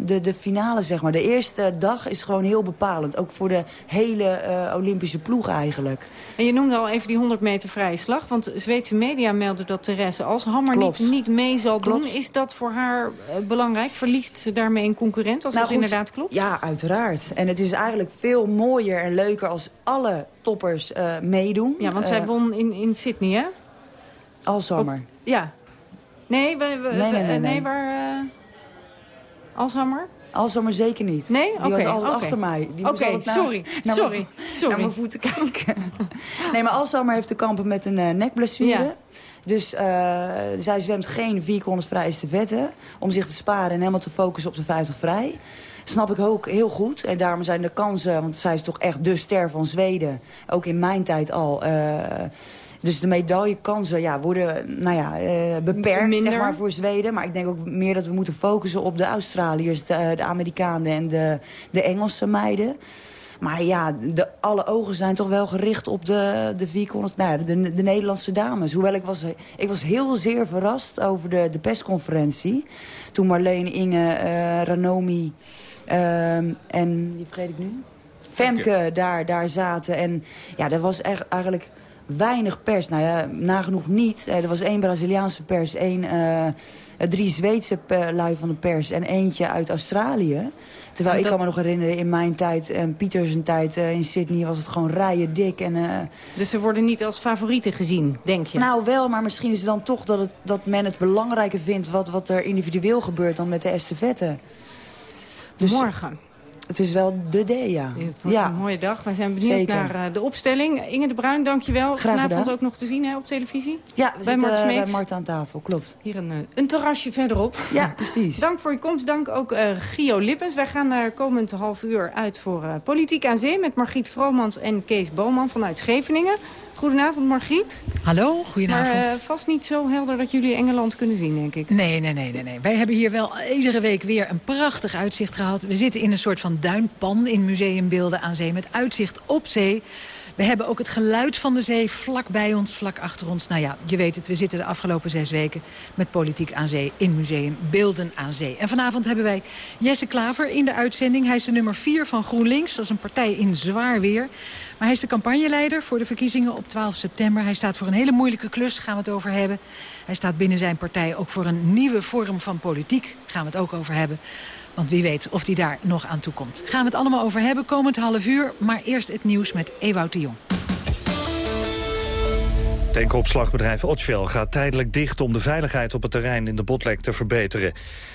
de, de finale, zeg maar. De eerste dag is gewoon heel bepalend. Ook voor de hele eh, Olympische ploeg eigenlijk. En je noemde al even die 100 meter vrije slag. Want Zweedse media melden dat Therese als Hammer niet, niet mee zal doen. Is dat voor haar eh, belangrijk? Verliest ze daarmee een concurrent als Nou, dat goed, inderdaad klopt? Ja, uiteraard. En het is eigenlijk veel mooier en leuker als alle toppers eh, meedoen. Ja, want zij won in, in Sydney, hè? Alzheimer. Ja. Nee, we, we- Nee, nee, nee, nee. waar... eh Alzheimer? Zeker niet. Nee? Die was altijd achter mij. Oké, sorry, naar sorry, mijn, sorry. Naar mijn voeten kijken. nee, maar Alzheimer heeft te kampen met een eh, nekblessure. Ja. Dus uh, zij zwemt geen 400 vrij estafette om zich te sparen en helemaal te focussen op de 50 vrij. Snap ik ook heel goed. En daarom zijn de kansen, want zij is toch echt de ster van Zweden. Ook in mijn tijd al. Uh, dus de medaillekansen ja, worden nou ja, uh, beperkt zeg maar, voor Zweden. Maar ik denk ook meer dat we moeten focussen op de Australiërs, de, de Amerikanen en de, de Engelse meiden. Maar ja, de, alle ogen zijn toch wel gericht op de, de 400, nou, de, de Nederlandse dames. Hoewel ik was, ik was heel zeer verrast over de, de persconferentie. Toen Marleen, Inge, uh, Ranomi uh, en, wie vergeet ik nu? Femke daar, daar zaten. En ja, dat was echt eigenlijk weinig pers. Nou ja, nagenoeg niet. Er was één Braziliaanse pers, één, uh, drie Zweedse lui van de pers en eentje uit Australië. Terwijl dat... ik kan me nog herinneren, in mijn tijd en Pieters tijd uh, in Sydney was het gewoon rijen dik. En, uh... Dus ze worden niet als favorieten gezien, denk je? Nou wel, maar misschien is het dan toch dat, het, dat men het belangrijker vindt wat, wat er individueel gebeurt dan met de estafette. Dus... Morgen. Het is wel de D, ja. Ja. een mooie dag. Wij zijn benieuwd Zeker. naar uh, de opstelling. Inge de Bruin, dankjewel. Graag Vanavond ook nog te zien hè, op televisie. Ja, we bij zitten Mart bij Mart aan tafel, klopt. Hier een, uh, een terrasje verderop. Ja, precies. Dank voor je komst. Dank ook uh, Gio Lippens. Wij gaan daar komend half uur uit voor uh, Politiek aan Zee... met Margriet Vromans en Kees Boman vanuit Scheveningen. Goedenavond, Margriet. Hallo, goedenavond. Maar uh, vast niet zo helder dat jullie Engeland kunnen zien, denk ik. Nee, nee, nee, nee, nee. Wij hebben hier wel iedere week weer een prachtig uitzicht gehad. We zitten in een soort van duinpan in Museum Beelden aan Zee... met uitzicht op zee. We hebben ook het geluid van de zee vlak bij ons, vlak achter ons. Nou ja, je weet het, we zitten de afgelopen zes weken met Politiek aan Zee in Museum Beelden aan Zee. En vanavond hebben wij Jesse Klaver in de uitzending. Hij is de nummer vier van GroenLinks, dat is een partij in zwaar weer. Maar hij is de campagneleider voor de verkiezingen op 12 september. Hij staat voor een hele moeilijke klus, daar gaan we het over hebben. Hij staat binnen zijn partij ook voor een nieuwe vorm van politiek. Daar gaan we het ook over hebben. Want wie weet of die daar nog aan toe komt. Gaan we het allemaal over hebben, komend half uur. Maar eerst het nieuws met Ewout de Jong. Tankopslagbedrijf Otschwell gaat tijdelijk dicht om de veiligheid op het terrein in de Botlek te verbeteren.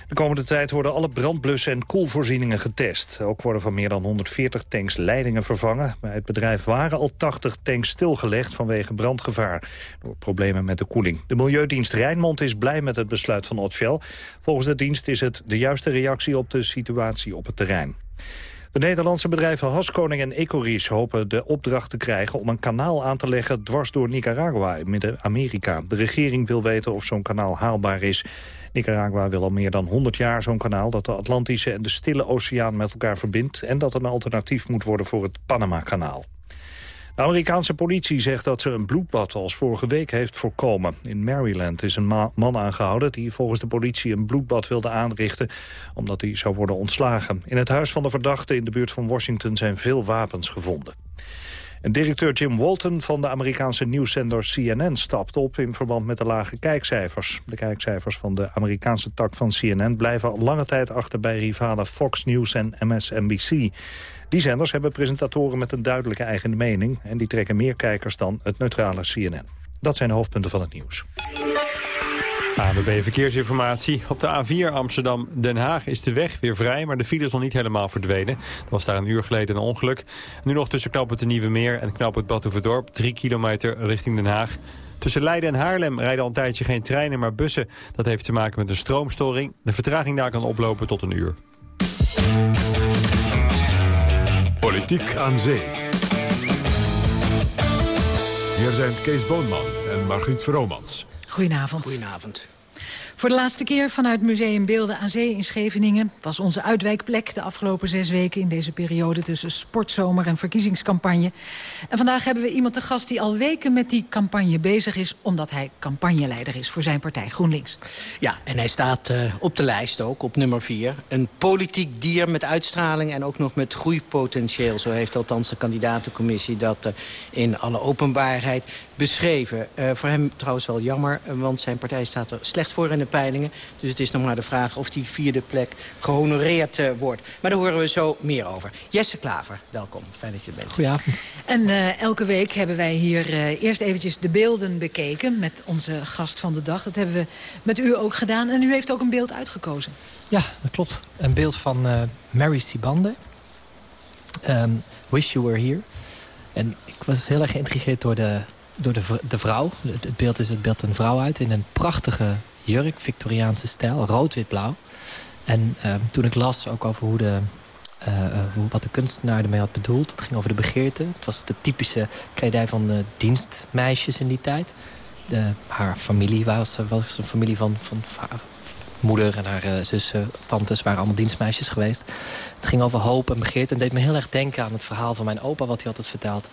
De komende tijd worden alle brandblussen en koelvoorzieningen getest. Ook worden van meer dan 140 tanks leidingen vervangen. Bij het bedrijf waren al 80 tanks stilgelegd vanwege brandgevaar door problemen met de koeling. De Milieudienst Rijnmond is blij met het besluit van Otschwell. Volgens de dienst is het de juiste reactie op de situatie op het terrein. De Nederlandse bedrijven Haskoning en Ecoris hopen de opdracht te krijgen om een kanaal aan te leggen dwars door Nicaragua in Midden-Amerika. De regering wil weten of zo'n kanaal haalbaar is. Nicaragua wil al meer dan 100 jaar zo'n kanaal dat de Atlantische en de Stille Oceaan met elkaar verbindt en dat een alternatief moet worden voor het Panama-kanaal. De Amerikaanse politie zegt dat ze een bloedbad als vorige week heeft voorkomen. In Maryland is een ma man aangehouden die volgens de politie een bloedbad wilde aanrichten... omdat hij zou worden ontslagen. In het huis van de verdachte in de buurt van Washington zijn veel wapens gevonden. En directeur Jim Walton van de Amerikaanse nieuwszender CNN stapt op in verband met de lage kijkcijfers. De kijkcijfers van de Amerikaanse tak van CNN blijven lange tijd achter bij rivalen Fox News en MSNBC. Die zenders hebben presentatoren met een duidelijke eigen mening... en die trekken meer kijkers dan het neutrale CNN. Dat zijn de hoofdpunten van het nieuws. ANWB Verkeersinformatie. Op de A4 Amsterdam-Den Haag is de weg weer vrij... maar de file is nog niet helemaal verdwenen. Er was daar een uur geleden een ongeluk. Nu nog tussen knooppunt de Nieuwe Meer en knooppunt Badhoevedorp... drie kilometer richting Den Haag. Tussen Leiden en Haarlem rijden al een tijdje geen treinen, maar bussen. Dat heeft te maken met een stroomstoring. De vertraging daar kan oplopen tot een uur. Politiek aan zee. Hier zijn Kees Boonman en Margriet Vromans. Goedenavond. Goedenavond. Voor de laatste keer vanuit Museum Beelden aan Zee in Scheveningen... was onze uitwijkplek de afgelopen zes weken... in deze periode tussen sportzomer en verkiezingscampagne. En vandaag hebben we iemand te gast die al weken met die campagne bezig is... omdat hij campagneleider is voor zijn partij GroenLinks. Ja, en hij staat uh, op de lijst ook, op nummer vier. Een politiek dier met uitstraling en ook nog met groeipotentieel. Zo heeft althans de kandidatencommissie dat uh, in alle openbaarheid beschreven. Uh, voor hem trouwens wel jammer, want zijn partij staat er slecht voor in de peilingen. Dus het is nog maar de vraag of die vierde plek gehonoreerd uh, wordt. Maar daar horen we zo meer over. Jesse Klaver, welkom. Fijn dat je er bent. Goedenavond. En uh, elke week hebben wij hier uh, eerst eventjes de beelden bekeken... met onze gast van de dag. Dat hebben we met u ook gedaan. En u heeft ook een beeld uitgekozen. Ja, dat klopt. Een beeld van Mary Sibande. Um, Wish You Were Here. En ik was heel erg geïntrigeerd door de door de, de vrouw. Het, het beeld is het beeld een vrouw uit in een prachtige jurk, Victoriaanse stijl, rood-wit-blauw. En ehm, toen ik las ook over hoe de, eh, eh, hoe, wat de kunstenaar ermee had bedoeld... het ging over de begeerte. Het was de typische kledij van dienstmeisjes in die tijd. De, haar familie was, was een familie van, van va- moeder en haar eh, zussen, tantes waren allemaal dienstmeisjes geweest. Het ging over hoop en begeerte en deed me heel erg denken aan het verhaal van mijn opa... wat hij altijd verteld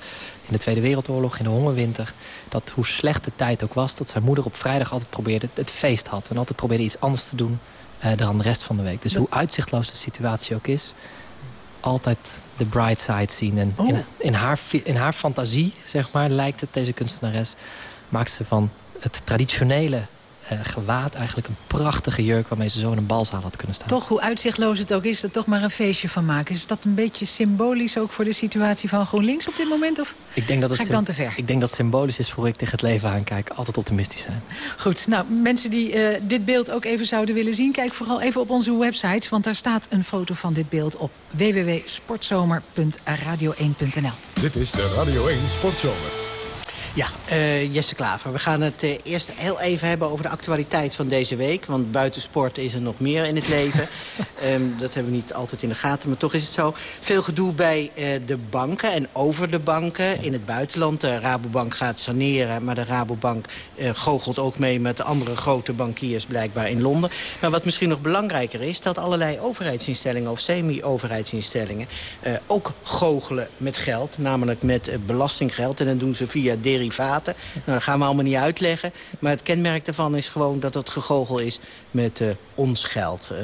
in de Tweede Wereldoorlog, in de hongerwinter. Dat hoe slecht de tijd ook was, dat zijn moeder op vrijdag altijd probeerde... het feest had en altijd probeerde iets anders te doen eh, dan de rest van de week. Dus hoe uitzichtloos de situatie ook is... altijd de bright side zien. En Oh. in, in, haar, in haar fantasie, zeg maar, lijkt het deze kunstenares... maakt ze van het traditionele eh, gewaad eigenlijk een prachtige jurk... waarmee ze zo in een balzaal had kunnen staan. Toch, hoe uitzichtloos het ook is, er toch maar een feestje van maken. Is dat een beetje symbolisch ook voor de situatie van GroenLinks op dit moment? Of Ik denk dat het ga ik dan te ver? Ik denk dat symbolisch is voor ik tegen het leven aankijk. Altijd optimistisch zijn. Goed, nou, mensen die eh, dit beeld ook even zouden willen zien... kijk vooral even op onze websites, want daar staat een foto van dit beeld op www.sportzomer.radio1.nl. Dit is de Radio 1 Sportzomer. Ja, eh, Jesse Klaver. We gaan het eh, eerst heel even hebben over de actualiteit van deze week. Want buiten sport is er nog meer in het leven. Ehm, dat hebben we niet altijd in de gaten, maar toch is het zo. Veel gedoe bij eh, de banken en over de banken in het buitenland. De Rabobank gaat saneren, maar de Rabobank goochelt ook mee... met de andere grote bankiers blijkbaar in Londen. Maar wat misschien nog belangrijker is... dat allerlei overheidsinstellingen of semi-overheidsinstellingen... ook goochelen met geld, namelijk met belastinggeld. En dat doen ze via derivaten. Nou, dat gaan we allemaal niet uitleggen. Maar het kenmerk daarvan is gewoon dat het gegogel is met eh, ons geld. Eh,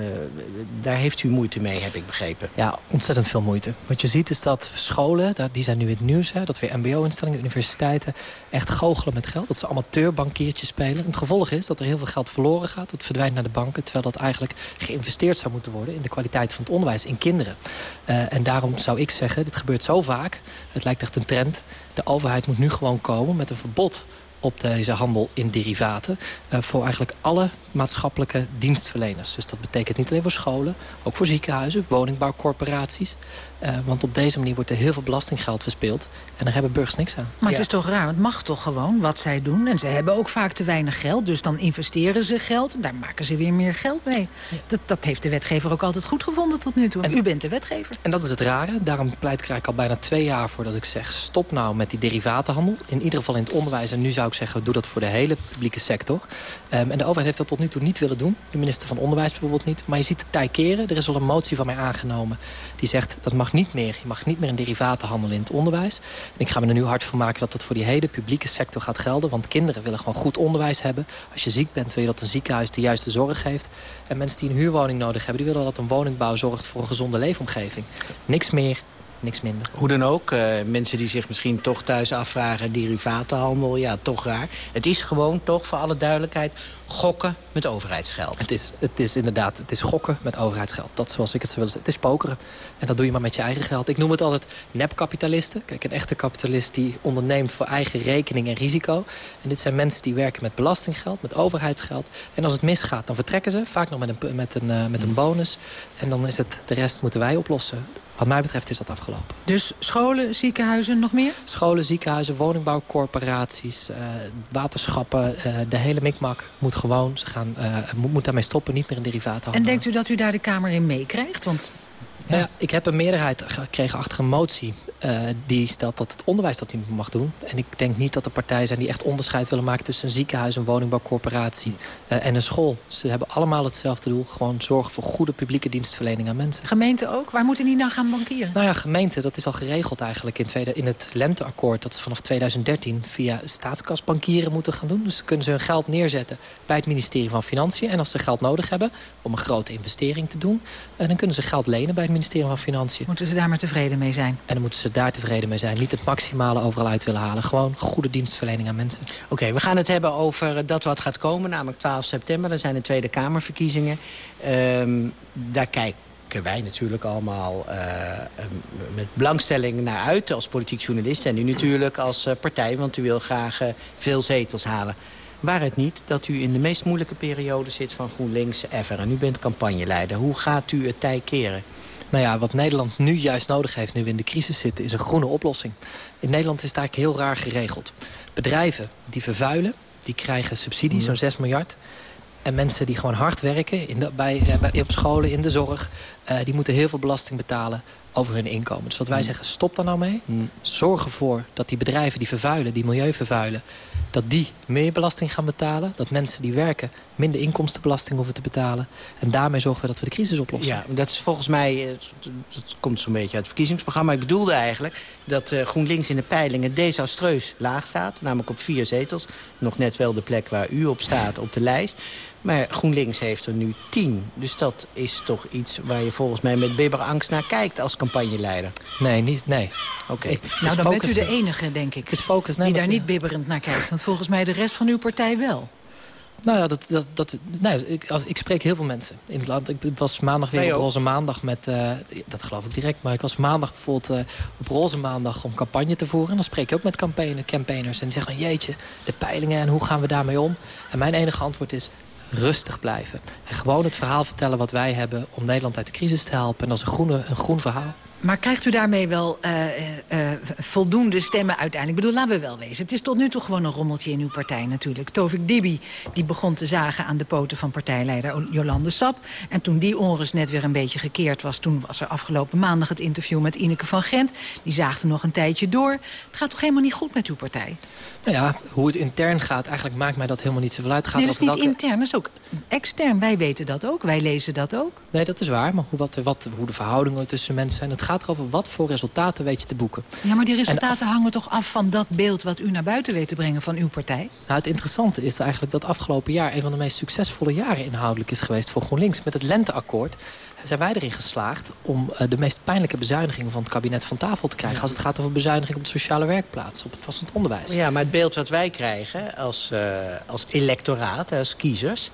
daar heeft u moeite mee, heb ik begrepen. Ja, ontzettend veel moeite. Wat je ziet is dat scholen, die zijn nu in het nieuws... Hè, dat weer mbo-instellingen, universiteiten echt goochelen met geld. Dat ze amateurbankiertjes spelen. En het gevolg is dat er heel veel geld verloren gaat. Dat verdwijnt naar de banken, terwijl dat eigenlijk geïnvesteerd zou moeten worden... in de kwaliteit van het onderwijs, in kinderen. Eh, en daarom zou ik zeggen, dit gebeurt zo vaak. Het lijkt echt een trend. De overheid moet nu gewoon komen met een verbod op deze handel in derivaten... eh, voor eigenlijk alle maatschappelijke dienstverleners. Dus dat betekent niet alleen voor scholen, ook voor ziekenhuizen, woningbouwcorporaties. Eh, want op deze manier wordt er heel veel belastinggeld verspeeld... en daar hebben burgers niks aan. Maar het is toch raar, want het mag toch gewoon wat zij doen. En ze hebben ook vaak te weinig geld, dus dan investeren ze geld. Daar maken ze weer meer geld mee. Dat, dat heeft de wetgever ook altijd goed gevonden tot nu toe. En u bent de wetgever. En dat is het rare. Daarom pleit ik eigenlijk al bijna twee jaar voor dat ik zeg... stop nou met die derivatenhandel. In ieder geval in het onderwijs. En nu zou ik zeggen, doe dat voor de hele publieke sector. Ehm, en de overheid heeft dat tot nu toe niet willen doen. De minister van Onderwijs bijvoorbeeld niet. Maar je ziet het tij keren. Er is al een motie van mij aangenomen. Die zegt, dat mag niet meer. Je mag niet meer in derivaten handelen in het onderwijs. En ik ga me er nu hard van maken dat dat voor die hele publieke sector gaat gelden. Want kinderen willen gewoon goed onderwijs hebben. Als je ziek bent, wil je dat een ziekenhuis de juiste zorg geeft. En mensen die een huurwoning nodig hebben... die willen dat een woningbouw zorgt voor een gezonde leefomgeving. Niks meer, niks minder. Hoe dan ook, eh, mensen die zich misschien toch thuis afvragen... derivatenhandel, ja, toch raar. Het is gewoon toch, voor alle duidelijkheid, gokken met overheidsgeld. Het is, het is inderdaad, het is gokken met overheidsgeld. Dat zoals ik het zou willen zeggen. Het is pokeren. En dat doe je maar met je eigen geld. Ik noem het altijd nepkapitalisten. Kijk, een echte kapitalist die onderneemt voor eigen rekening en risico. En dit zijn mensen die werken met belastinggeld, met overheidsgeld. En als het misgaat, dan vertrekken ze. Vaak nog met een, met een, eh, met een bonus. En dan is het, de rest moeten wij oplossen. Wat mij betreft is dat afgelopen. Dus scholen, ziekenhuizen, nog meer? Scholen, ziekenhuizen, woningbouwcorporaties, eh, waterschappen, eh, de hele mikmak moet gewoon. Ze gaan, eh, moet, moet daarmee stoppen, niet meer in derivaten En handelen. denkt u dat u daar de Kamer in meekrijgt? Want Nou ja, ik heb een meerderheid gekregen achter een motie... eh, die stelt dat het onderwijs dat niet mag doen. En ik denk niet dat er partijen zijn die echt onderscheid willen maken... tussen een ziekenhuis, een woningbouwcorporatie eh, en een school. Ze hebben allemaal hetzelfde doel. Gewoon zorgen voor goede publieke dienstverlening aan mensen. gemeenten ook? Waar moeten die nou gaan bankieren? Nou ja, gemeente, dat is al geregeld eigenlijk in, tweede, in het lenteakkoord... dat ze vanaf 2013 via staatskasbankieren moeten gaan doen. Dus kunnen ze hun geld neerzetten bij het ministerie van Financiën. En als ze geld nodig hebben om een grote investering te doen... eh, dan kunnen ze geld lenen bij het ministerie van Financiën. Moeten ze daar maar tevreden mee zijn? En dan moeten ze daar tevreden mee zijn. Niet het maximale overal uit willen halen. Gewoon goede dienstverlening aan mensen. Oké, we gaan het hebben over dat wat gaat komen, namelijk 12 september. Dan zijn de Tweede Kamerverkiezingen. Ehm, daar kijken wij natuurlijk allemaal eh, eh, met belangstelling naar uit... als politiek journalist en u natuurlijk als eh, partij... want u wil graag eh, veel zetels halen. Waar het niet dat u in de meest moeilijke periode zit van GroenLinks ever... en u bent campagneleider. Hoe gaat u het tij keren? Nou ja, wat Nederland nu juist nodig heeft, nu we in de crisis zitten... is een groene oplossing. In Nederland is het eigenlijk heel raar geregeld. Bedrijven die vervuilen, die krijgen subsidie, zo'n 6 miljard... En mensen die gewoon hard werken in de, bij, eh, bij, op scholen, in de zorg... eh, die moeten heel veel belasting betalen over hun inkomen. Dus wat wij zeggen, stop daar nou mee. Zorg ervoor dat die bedrijven die vervuilen, die milieu vervuilen... dat die meer belasting gaan betalen. Dat mensen die werken minder inkomstenbelasting hoeven te betalen. En daarmee zorgen we dat we de crisis oplossen. Ja, dat is volgens mij, eh, dat komt zo'n beetje uit het verkiezingsprogramma. Ik bedoelde eigenlijk dat eh, GroenLinks in de peilingen desastreus laag staat. Namelijk op vier zetels. Nog net wel de plek waar u op staat op de lijst. Maar GroenLinks heeft er nu tien. Dus dat is toch iets waar je volgens mij met bibberangst naar kijkt als campagneleider. Nee, niet, nee. Oké. Nou, dan bent u de enige, denk ik, is focus, nee, die daar niet bibberend naar kijkt. Want volgens mij de rest van uw partij wel. Nou ja, dat, dat, dat, nou, ik, als, ik spreek heel veel mensen in het land. Ik was maandag weer op. Roze Maandag met... eh, dat geloof ik direct, maar ik was maandag bijvoorbeeld eh, op Roze Maandag om campagne te voeren. En dan spreek je ook met campaigner, campaigners. En die zeggen dan, jeetje, de peilingen en hoe gaan we daarmee om? En mijn enige antwoord is rustig blijven. En gewoon het verhaal vertellen wat wij hebben om Nederland uit de crisis te helpen. En dat is een, groene, een groen verhaal. Maar krijgt u daarmee wel eh, eh, eh, voldoende stemmen uiteindelijk? Ik bedoel, laten we wel wezen. Het is tot nu toe gewoon een rommeltje in uw partij natuurlijk. Tovik Dibi die begon te zagen aan de poten van partijleider Jolande Sap. En toen die onrust net weer een beetje gekeerd was... toen was er afgelopen maandag het interview met Ineke van Gent. Die zaagde nog een tijdje door. Het gaat toch helemaal niet goed met uw partij? Nou ja, hoe het intern gaat, eigenlijk maakt mij dat helemaal niet zoveel uit. Gaat nee, dat is niet welke- intern, dat is ook extern. Wij weten dat ook, wij lezen dat ook. Nee, dat is waar. Maar hoe, wat, wat, hoe de verhoudingen tussen mensen zijn. Het gaat erover wat voor resultaten weet je te boeken. Ja, maar die En resultaten hangen toch af van dat beeld... wat u naar buiten weet te brengen van uw partij? Nou, het interessante is eigenlijk dat afgelopen jaar... een van de meest succesvolle jaren inhoudelijk is geweest voor GroenLinks. Met het Lenteakkoord zijn wij erin geslaagd... om eh, de meest pijnlijke bezuinigingen van het kabinet van tafel te krijgen... als het gaat over bezuiniging op de sociale werkplaats, op het passend onderwijs. Ja, maar het beeld wat wij krijgen als, eh, als electoraat, als kiezers...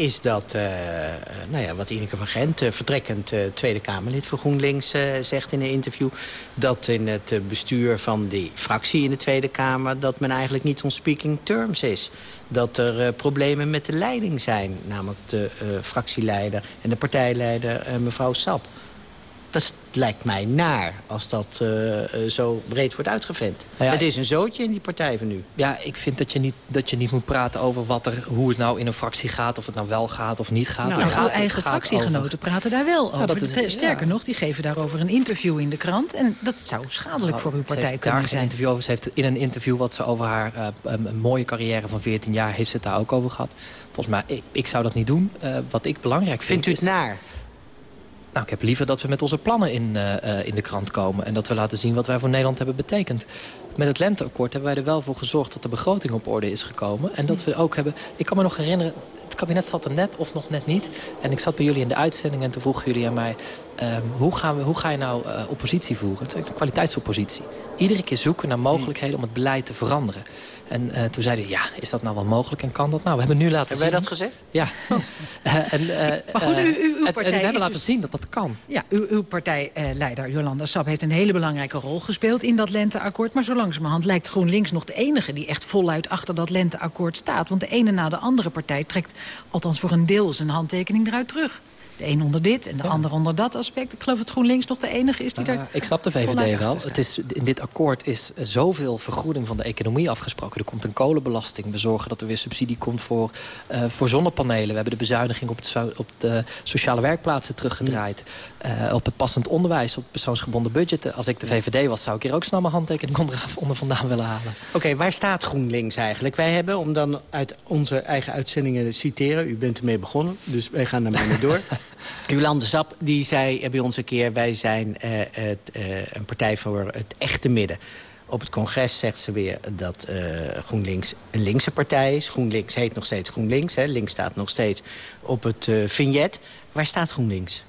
is dat, eh, eh, nou ja, wat Ineke van Gent, eh, vertrekkend Tweede Kamerlid voor GroenLinks... zegt in een interview, dat in het bestuur van die fractie in de Tweede Kamer... dat men eigenlijk niet on speaking terms is. Dat er problemen met de leiding zijn, namelijk de fractieleider... en de partijleider mevrouw Sap. Dat lijkt mij naar als dat eh, eh, zo breed wordt uitgevent. Nou ja, het is een zootje in die partij van nu. Ja, ik vind dat je, niet, dat je niet moet praten over wat er, hoe het nou in een fractie gaat... of het nou wel gaat of niet gaat. Nou, Het uw gaat- eigen gaat fractiegenoten over- praten daar wel over. dat is- Ster- Sterker ja. nog, die geven daarover een interview in de krant. En dat zou schadelijk voor uw partij kunnen daar zijn. interview over. Ze heeft in een interview wat ze over haar eh, een, mooie carrière van 14 jaar... heeft ze het daar ook over gehad. Volgens mij, ik, ik zou dat niet doen. Wat ik belangrijk vind Vindt u het is- naar? Nou, ik heb liever dat we met onze plannen in, eh, eh, in de krant komen... en dat we laten zien wat wij voor Nederland hebben betekend. Met het lenteakkoord hebben wij er wel voor gezorgd... dat de begroting op orde is gekomen. En dat we ook hebben... Ik kan me nog herinneren, het kabinet zat er net of nog net niet. En ik zat bij jullie in de uitzending en toen vroegen jullie aan mij... ehm, hoe, gaan we, hoe ga je nou eh, oppositie voeren? Het een kwaliteitsoppositie. Iedere keer zoeken naar mogelijkheden om het beleid te veranderen. En eh, toen zeiden ja, is dat nou wel mogelijk en kan dat? Nou, we hebben nu laten Hebben wij zien... dat gezegd? Ja. Eh, en, eh, Maar goed, u- uw en- partij en we hebben laten dus- zien dat dat kan. Ja, uw, uw partijleider Jolanda Sap heeft een hele belangrijke rol gespeeld in dat lenteakkoord. Maar zo langzamerhand lijkt GroenLinks nog de enige die echt voluit achter dat lenteakkoord staat. Want de ene na de andere partij trekt althans voor een deel zijn handtekening eruit terug. De een onder dit en de ander onder dat aspect. Ik geloof dat GroenLinks nog de enige is die daar ik snap de VVD wel. Het is, in dit akkoord is zoveel vergoeding van de economie afgesproken. Er komt een kolenbelasting. We zorgen dat er weer subsidie komt voor, eh, voor zonnepanelen. We hebben de bezuiniging op, het, op de sociale werkplaatsen teruggedraaid. Eh, op het passend onderwijs, op persoonsgebonden budgetten. Als ik de VVD was, zou ik hier ook snel mijn handtekening onder, onder vandaan willen halen. Oké, waar staat GroenLinks eigenlijk? Wij hebben, om dan uit onze eigen uitzendingen te citeren... u bent ermee begonnen, dus wij gaan daarmee mee door. Jolande Sap die zei bij ons een keer... wij zijn eh, eh, een partij voor het echte midden. Op het congres zegt ze weer dat eh, GroenLinks een linkse partij is. GroenLinks heet nog steeds GroenLinks. Hè. Links staat nog steeds op het eh, vignet. Waar staat GroenLinks?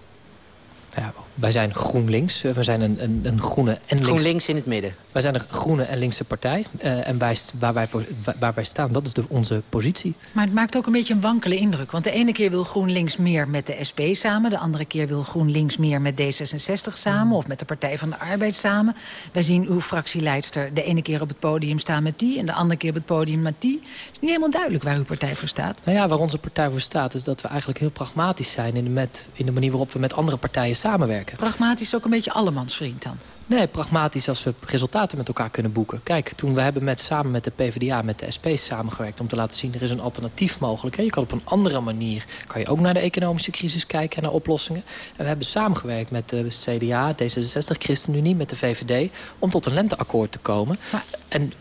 Ja, wij zijn GroenLinks. Eh, We zijn een, een, een groene en links... GroenLinks in het midden. Wij zijn een groene en linkse partij. Eh, en wij, st- waar, wij voor, waar- waar wij staan, dat is de, onze positie. Maar het maakt ook een beetje een wankele indruk. Want de ene keer wil GroenLinks meer met de SP samen. De andere keer wil GroenLinks meer met D66 samen. Of met de Partij van de Arbeid samen. Wij zien uw fractieleidster de ene keer op het podium staan met die... en de andere keer op het podium met die. Het is niet helemaal duidelijk waar uw partij voor staat. Nou ja, waar onze partij voor staat is dat we eigenlijk heel pragmatisch zijn... in de, met, in de manier waarop we met andere partijen samenwerken. Pragmatisch ook een beetje allemansvriend dan? Nee, pragmatisch als we resultaten met elkaar kunnen boeken. Kijk, toen we hebben met, samen met de PvdA, met de SP samengewerkt... om te laten zien, er is een alternatief mogelijk. Hè. Je kan op een andere manier kan je ook naar de economische crisis kijken... en naar oplossingen. En we hebben samengewerkt met de CDA, D66, ChristenUnie, met de VVD... om tot een lenteakkoord te komen. En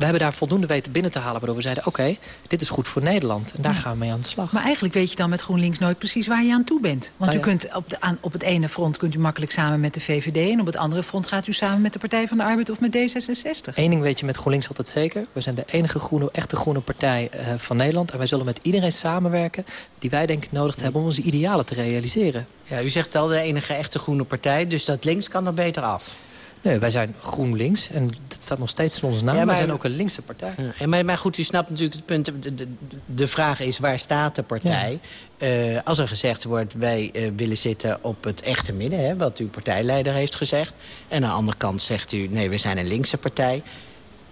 we hebben daar voldoende weten binnen te halen... waardoor we zeiden, oké, dit is goed voor Nederland. En daar gaan we mee aan de slag. Maar eigenlijk weet je dan met GroenLinks nooit precies waar je aan toe bent. Want Nou u ja. kunt op, de, aan, op het ene front kunt u makkelijk samen met de VVD... en op het andere front gaat u samen met de Partij van de Arbeid of met D66. Eén ding weet je met GroenLinks altijd zeker. We zijn de enige groene, echte groene partij eh, van Nederland. En wij zullen met iedereen samenwerken die wij denken nodig te hebben... om onze idealen te realiseren. Ja, u zegt al de enige echte groene partij, dus dat links kan er beter af. Nee, wij zijn GroenLinks en dat staat nog steeds in onze naam. Ja, maar- wij zijn ook een linkse partij. Ja, en maar, maar goed, u snapt natuurlijk het punt. De, de, de vraag is, waar staat de partij? Eh, als er gezegd wordt, wij eh, willen zitten op het echte midden... Hè, wat uw partijleider heeft gezegd. En aan de andere kant zegt u, nee, we zijn een linkse partij.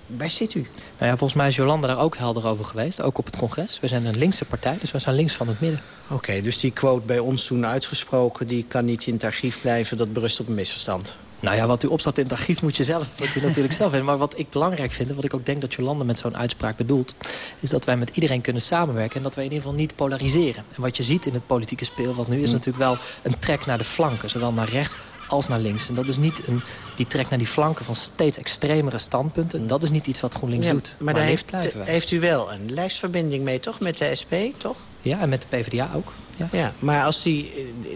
Waar zit u? Nou ja, volgens mij is Jolanda daar ook helder over geweest. Ook op het congres. We zijn een linkse partij, dus we zijn links van het midden. Oké, dus die quote bij ons toen uitgesproken... die kan niet in het archief blijven, dat berust op een misverstand. Nou ja, wat u opstaat in het archief moet je zelf, moet u natuurlijk zelf weten. Maar wat ik belangrijk vind, en wat ik ook denk dat Jolanda met zo'n uitspraak bedoelt... is dat wij met iedereen kunnen samenwerken en dat wij in ieder geval niet polariseren. En wat je ziet in het politieke speel wat nu is Hm. natuurlijk wel een trek naar de flanken. Zowel naar rechts als naar links. En dat is niet een, die trek naar die flanken van steeds extremere standpunten. Dat is niet iets wat GroenLinks Ja, doet. maar daar links heeft, blijven heeft u wel een lijstverbinding mee, toch? Met de SP, toch? Ja, en met de PvdA ook. Ja. Ja, maar als die,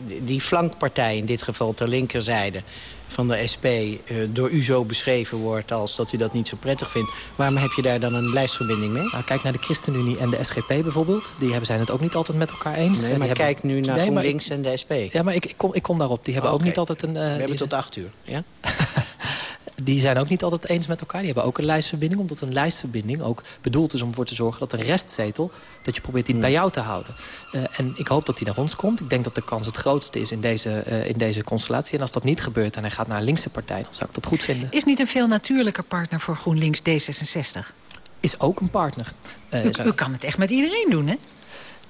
die, die flankpartij, in dit geval ter linkerzijde van de SP... eh, door u zo beschreven wordt als dat u dat niet zo prettig vindt... waarom heb je daar dan een lijstverbinding mee? Nou, kijk naar de ChristenUnie en de SGP bijvoorbeeld. Die hebben, zijn het ook niet altijd met elkaar eens. Nee, Die maar hebben- kijk nu naar Nee, GroenLinks ik- en de SP. Ja, maar ik, ik, kom, ik kom daarop. Die hebben Oh, ook niet altijd een... eh, We die hebben zijn- tot acht uur, ja? die zijn ook niet altijd eens met elkaar. Die hebben ook een lijstverbinding. Omdat een lijstverbinding ook bedoeld is om ervoor te zorgen... dat een restzetel, dat je probeert die bij jou te houden. Eh, en ik hoop dat die naar ons komt. Ik denk dat de kans het grootste is in deze, eh, in deze constellatie. En als dat niet gebeurt en hij gaat naar een linkse partij... dan zou ik dat goed vinden. Is niet een veel natuurlijker partner voor GroenLinks D66? Is ook een partner. Eh, U, kan het echt met iedereen doen, hè?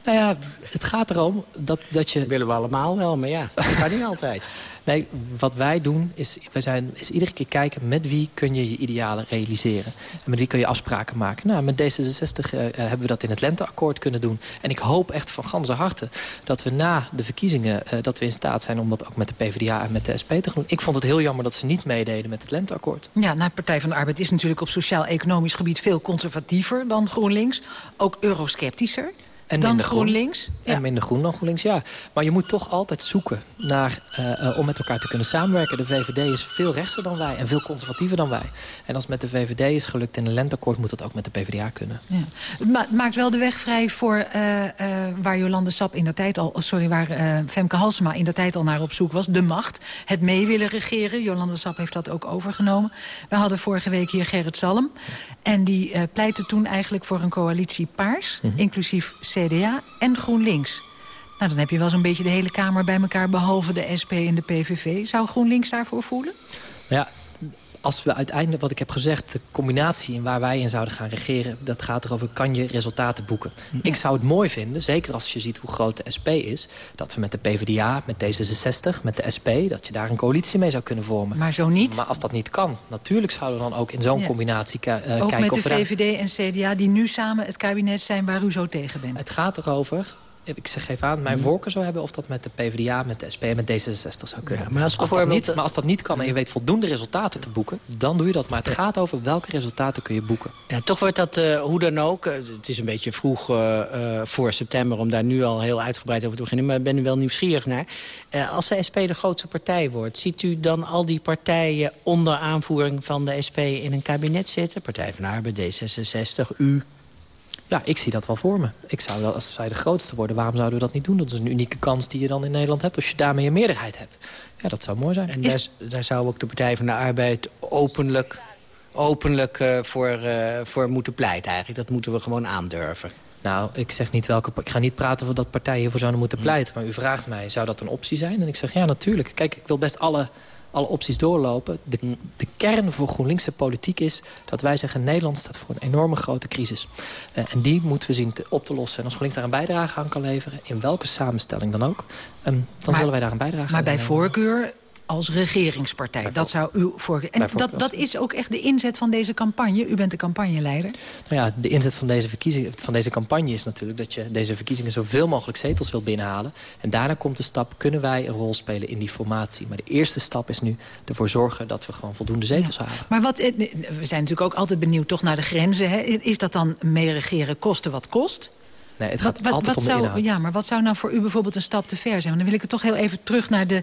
Nou ja, het gaat erom dat, dat je... willen we allemaal wel, maar ja, dat kan niet altijd. Nee, wat wij doen is, wij zijn, is iedere keer kijken... met wie kun je je idealen realiseren. En met wie kun je afspraken maken. Nou, met D66 eh, eh, hebben we dat in het lenteakkoord kunnen doen. En ik hoop echt van ganse harte dat we na de verkiezingen... eh, dat we in staat zijn om dat ook met de PvdA en met de SP te doen. Ik vond het heel jammer dat ze niet meededen met het lenteakkoord. Ja, nou, de Partij van de Arbeid is natuurlijk op sociaal-economisch gebied... veel conservatiever dan GroenLinks. Ook eurosceptischer En dan minder groen. GroenLinks. En minder groen dan GroenLinks, ja. Maar je moet toch altijd zoeken naar, eh, eh, om met elkaar te kunnen samenwerken. De VVD is veel rechtser dan wij en veel conservatiever dan wij. En als het met de VVD is gelukt in een lenteakkoord... moet dat ook met de PvdA kunnen. Ja. Het ma- het maakt wel de weg vrij voor eh, waar Jolande Sap in de tijd al... sorry, waar Femke Halsema in de tijd al naar op zoek was. De macht, het mee willen regeren. Jolande Sap heeft dat ook overgenomen. We hadden vorige week hier Gerrit Salm. En die pleitte toen eigenlijk voor een coalitie Paars... Mhm. inclusief CDA en GroenLinks. Nou, dan heb je wel zo'n beetje de hele Kamer bij elkaar... behalve de SP en de PVV. Zou GroenLinks daarvoor voelen? Ja, als we uiteindelijk, wat ik heb gezegd... de combinatie in waar wij in zouden gaan regeren... dat gaat erover, kan je resultaten boeken. Ik zou het mooi vinden, zeker als je ziet hoe groot de SP is... dat we met de PvdA, met D66, met de SP... dat je daar een coalitie mee zou kunnen vormen. Maar zo niet? Maar als dat niet kan, natuurlijk zouden we dan ook in zo'n Ja. combinatie eh, ook kijken... met de of VVD en CDA die nu samen het kabinet zijn... waar u zo tegen bent. Het gaat erover, ik zeg even aan, mijn voorkeur zou hebben... of dat met de PvdA, met de SP en met D66 zou kunnen. maar als dat niet, maar als dat niet kan en je weet voldoende resultaten te boeken... dan doe je dat. Maar het gaat over welke resultaten kun je boeken. Ja, toch wordt dat eh, hoe dan ook. eh, het is een beetje vroeg eh, eh, voor september om daar nu al heel uitgebreid over te beginnen. Maar ik ben er wel nieuwsgierig naar. Eh, als de SP de grootste partij wordt, ziet u dan al die partijen onder aanvoering van de SP in een kabinet zitten? Partij van Arbeid, D66, u. Ja, ik zie dat wel voor me. Ik zou wel, als zij de grootste worden, waarom zouden we dat niet doen? Dat is een unieke kans die je dan in Nederland hebt... als je daarmee een meerderheid hebt. Ja, dat zou mooi zijn. En daar, daar zou ook de Partij van de Arbeid openlijk, openlijk eh, voor, eh, voor moeten pleiten eigenlijk. Dat moeten we gewoon aandurven. Nou, ik zeg niet welke. Ik ga niet praten over dat partijen hiervoor zouden moeten Hm. pleiten. Maar u vraagt mij, zou dat een optie zijn? En ik zeg ja, natuurlijk. Kijk, ik wil best alle alle opties doorlopen. De, de kern voor GroenLinkse politiek is dat wij zeggen... Nederland staat voor een enorme grote crisis. Eh, en die moeten we zien te, op te lossen. En als GroenLinks daar een bijdrage aan kan leveren... in welke samenstelling dan ook, ehm, dan Maar- zullen wij daar een bijdrage Maar aan bij leveren. voorkeur als regeringspartij. Dat zou uw voorkeur... En dat, dat is ook echt de inzet van deze campagne. U bent de campagneleider. Nou ja, de inzet van deze, van deze campagne is natuurlijk... dat je deze verkiezingen zoveel mogelijk zetels wil binnenhalen. En daarna komt de stap, kunnen wij een rol spelen in die formatie. Maar de eerste stap is nu ervoor zorgen dat we gewoon voldoende zetels halen. Maar wat, eh, we zijn natuurlijk ook altijd benieuwd toch naar de grenzen. Hè? Is dat dan meer regeren kosten wat kost? Nee, het gaat wat, wat zou, ja, maar wat zou nou voor u bijvoorbeeld een stap te ver zijn? Want dan wil ik het toch heel even terug naar de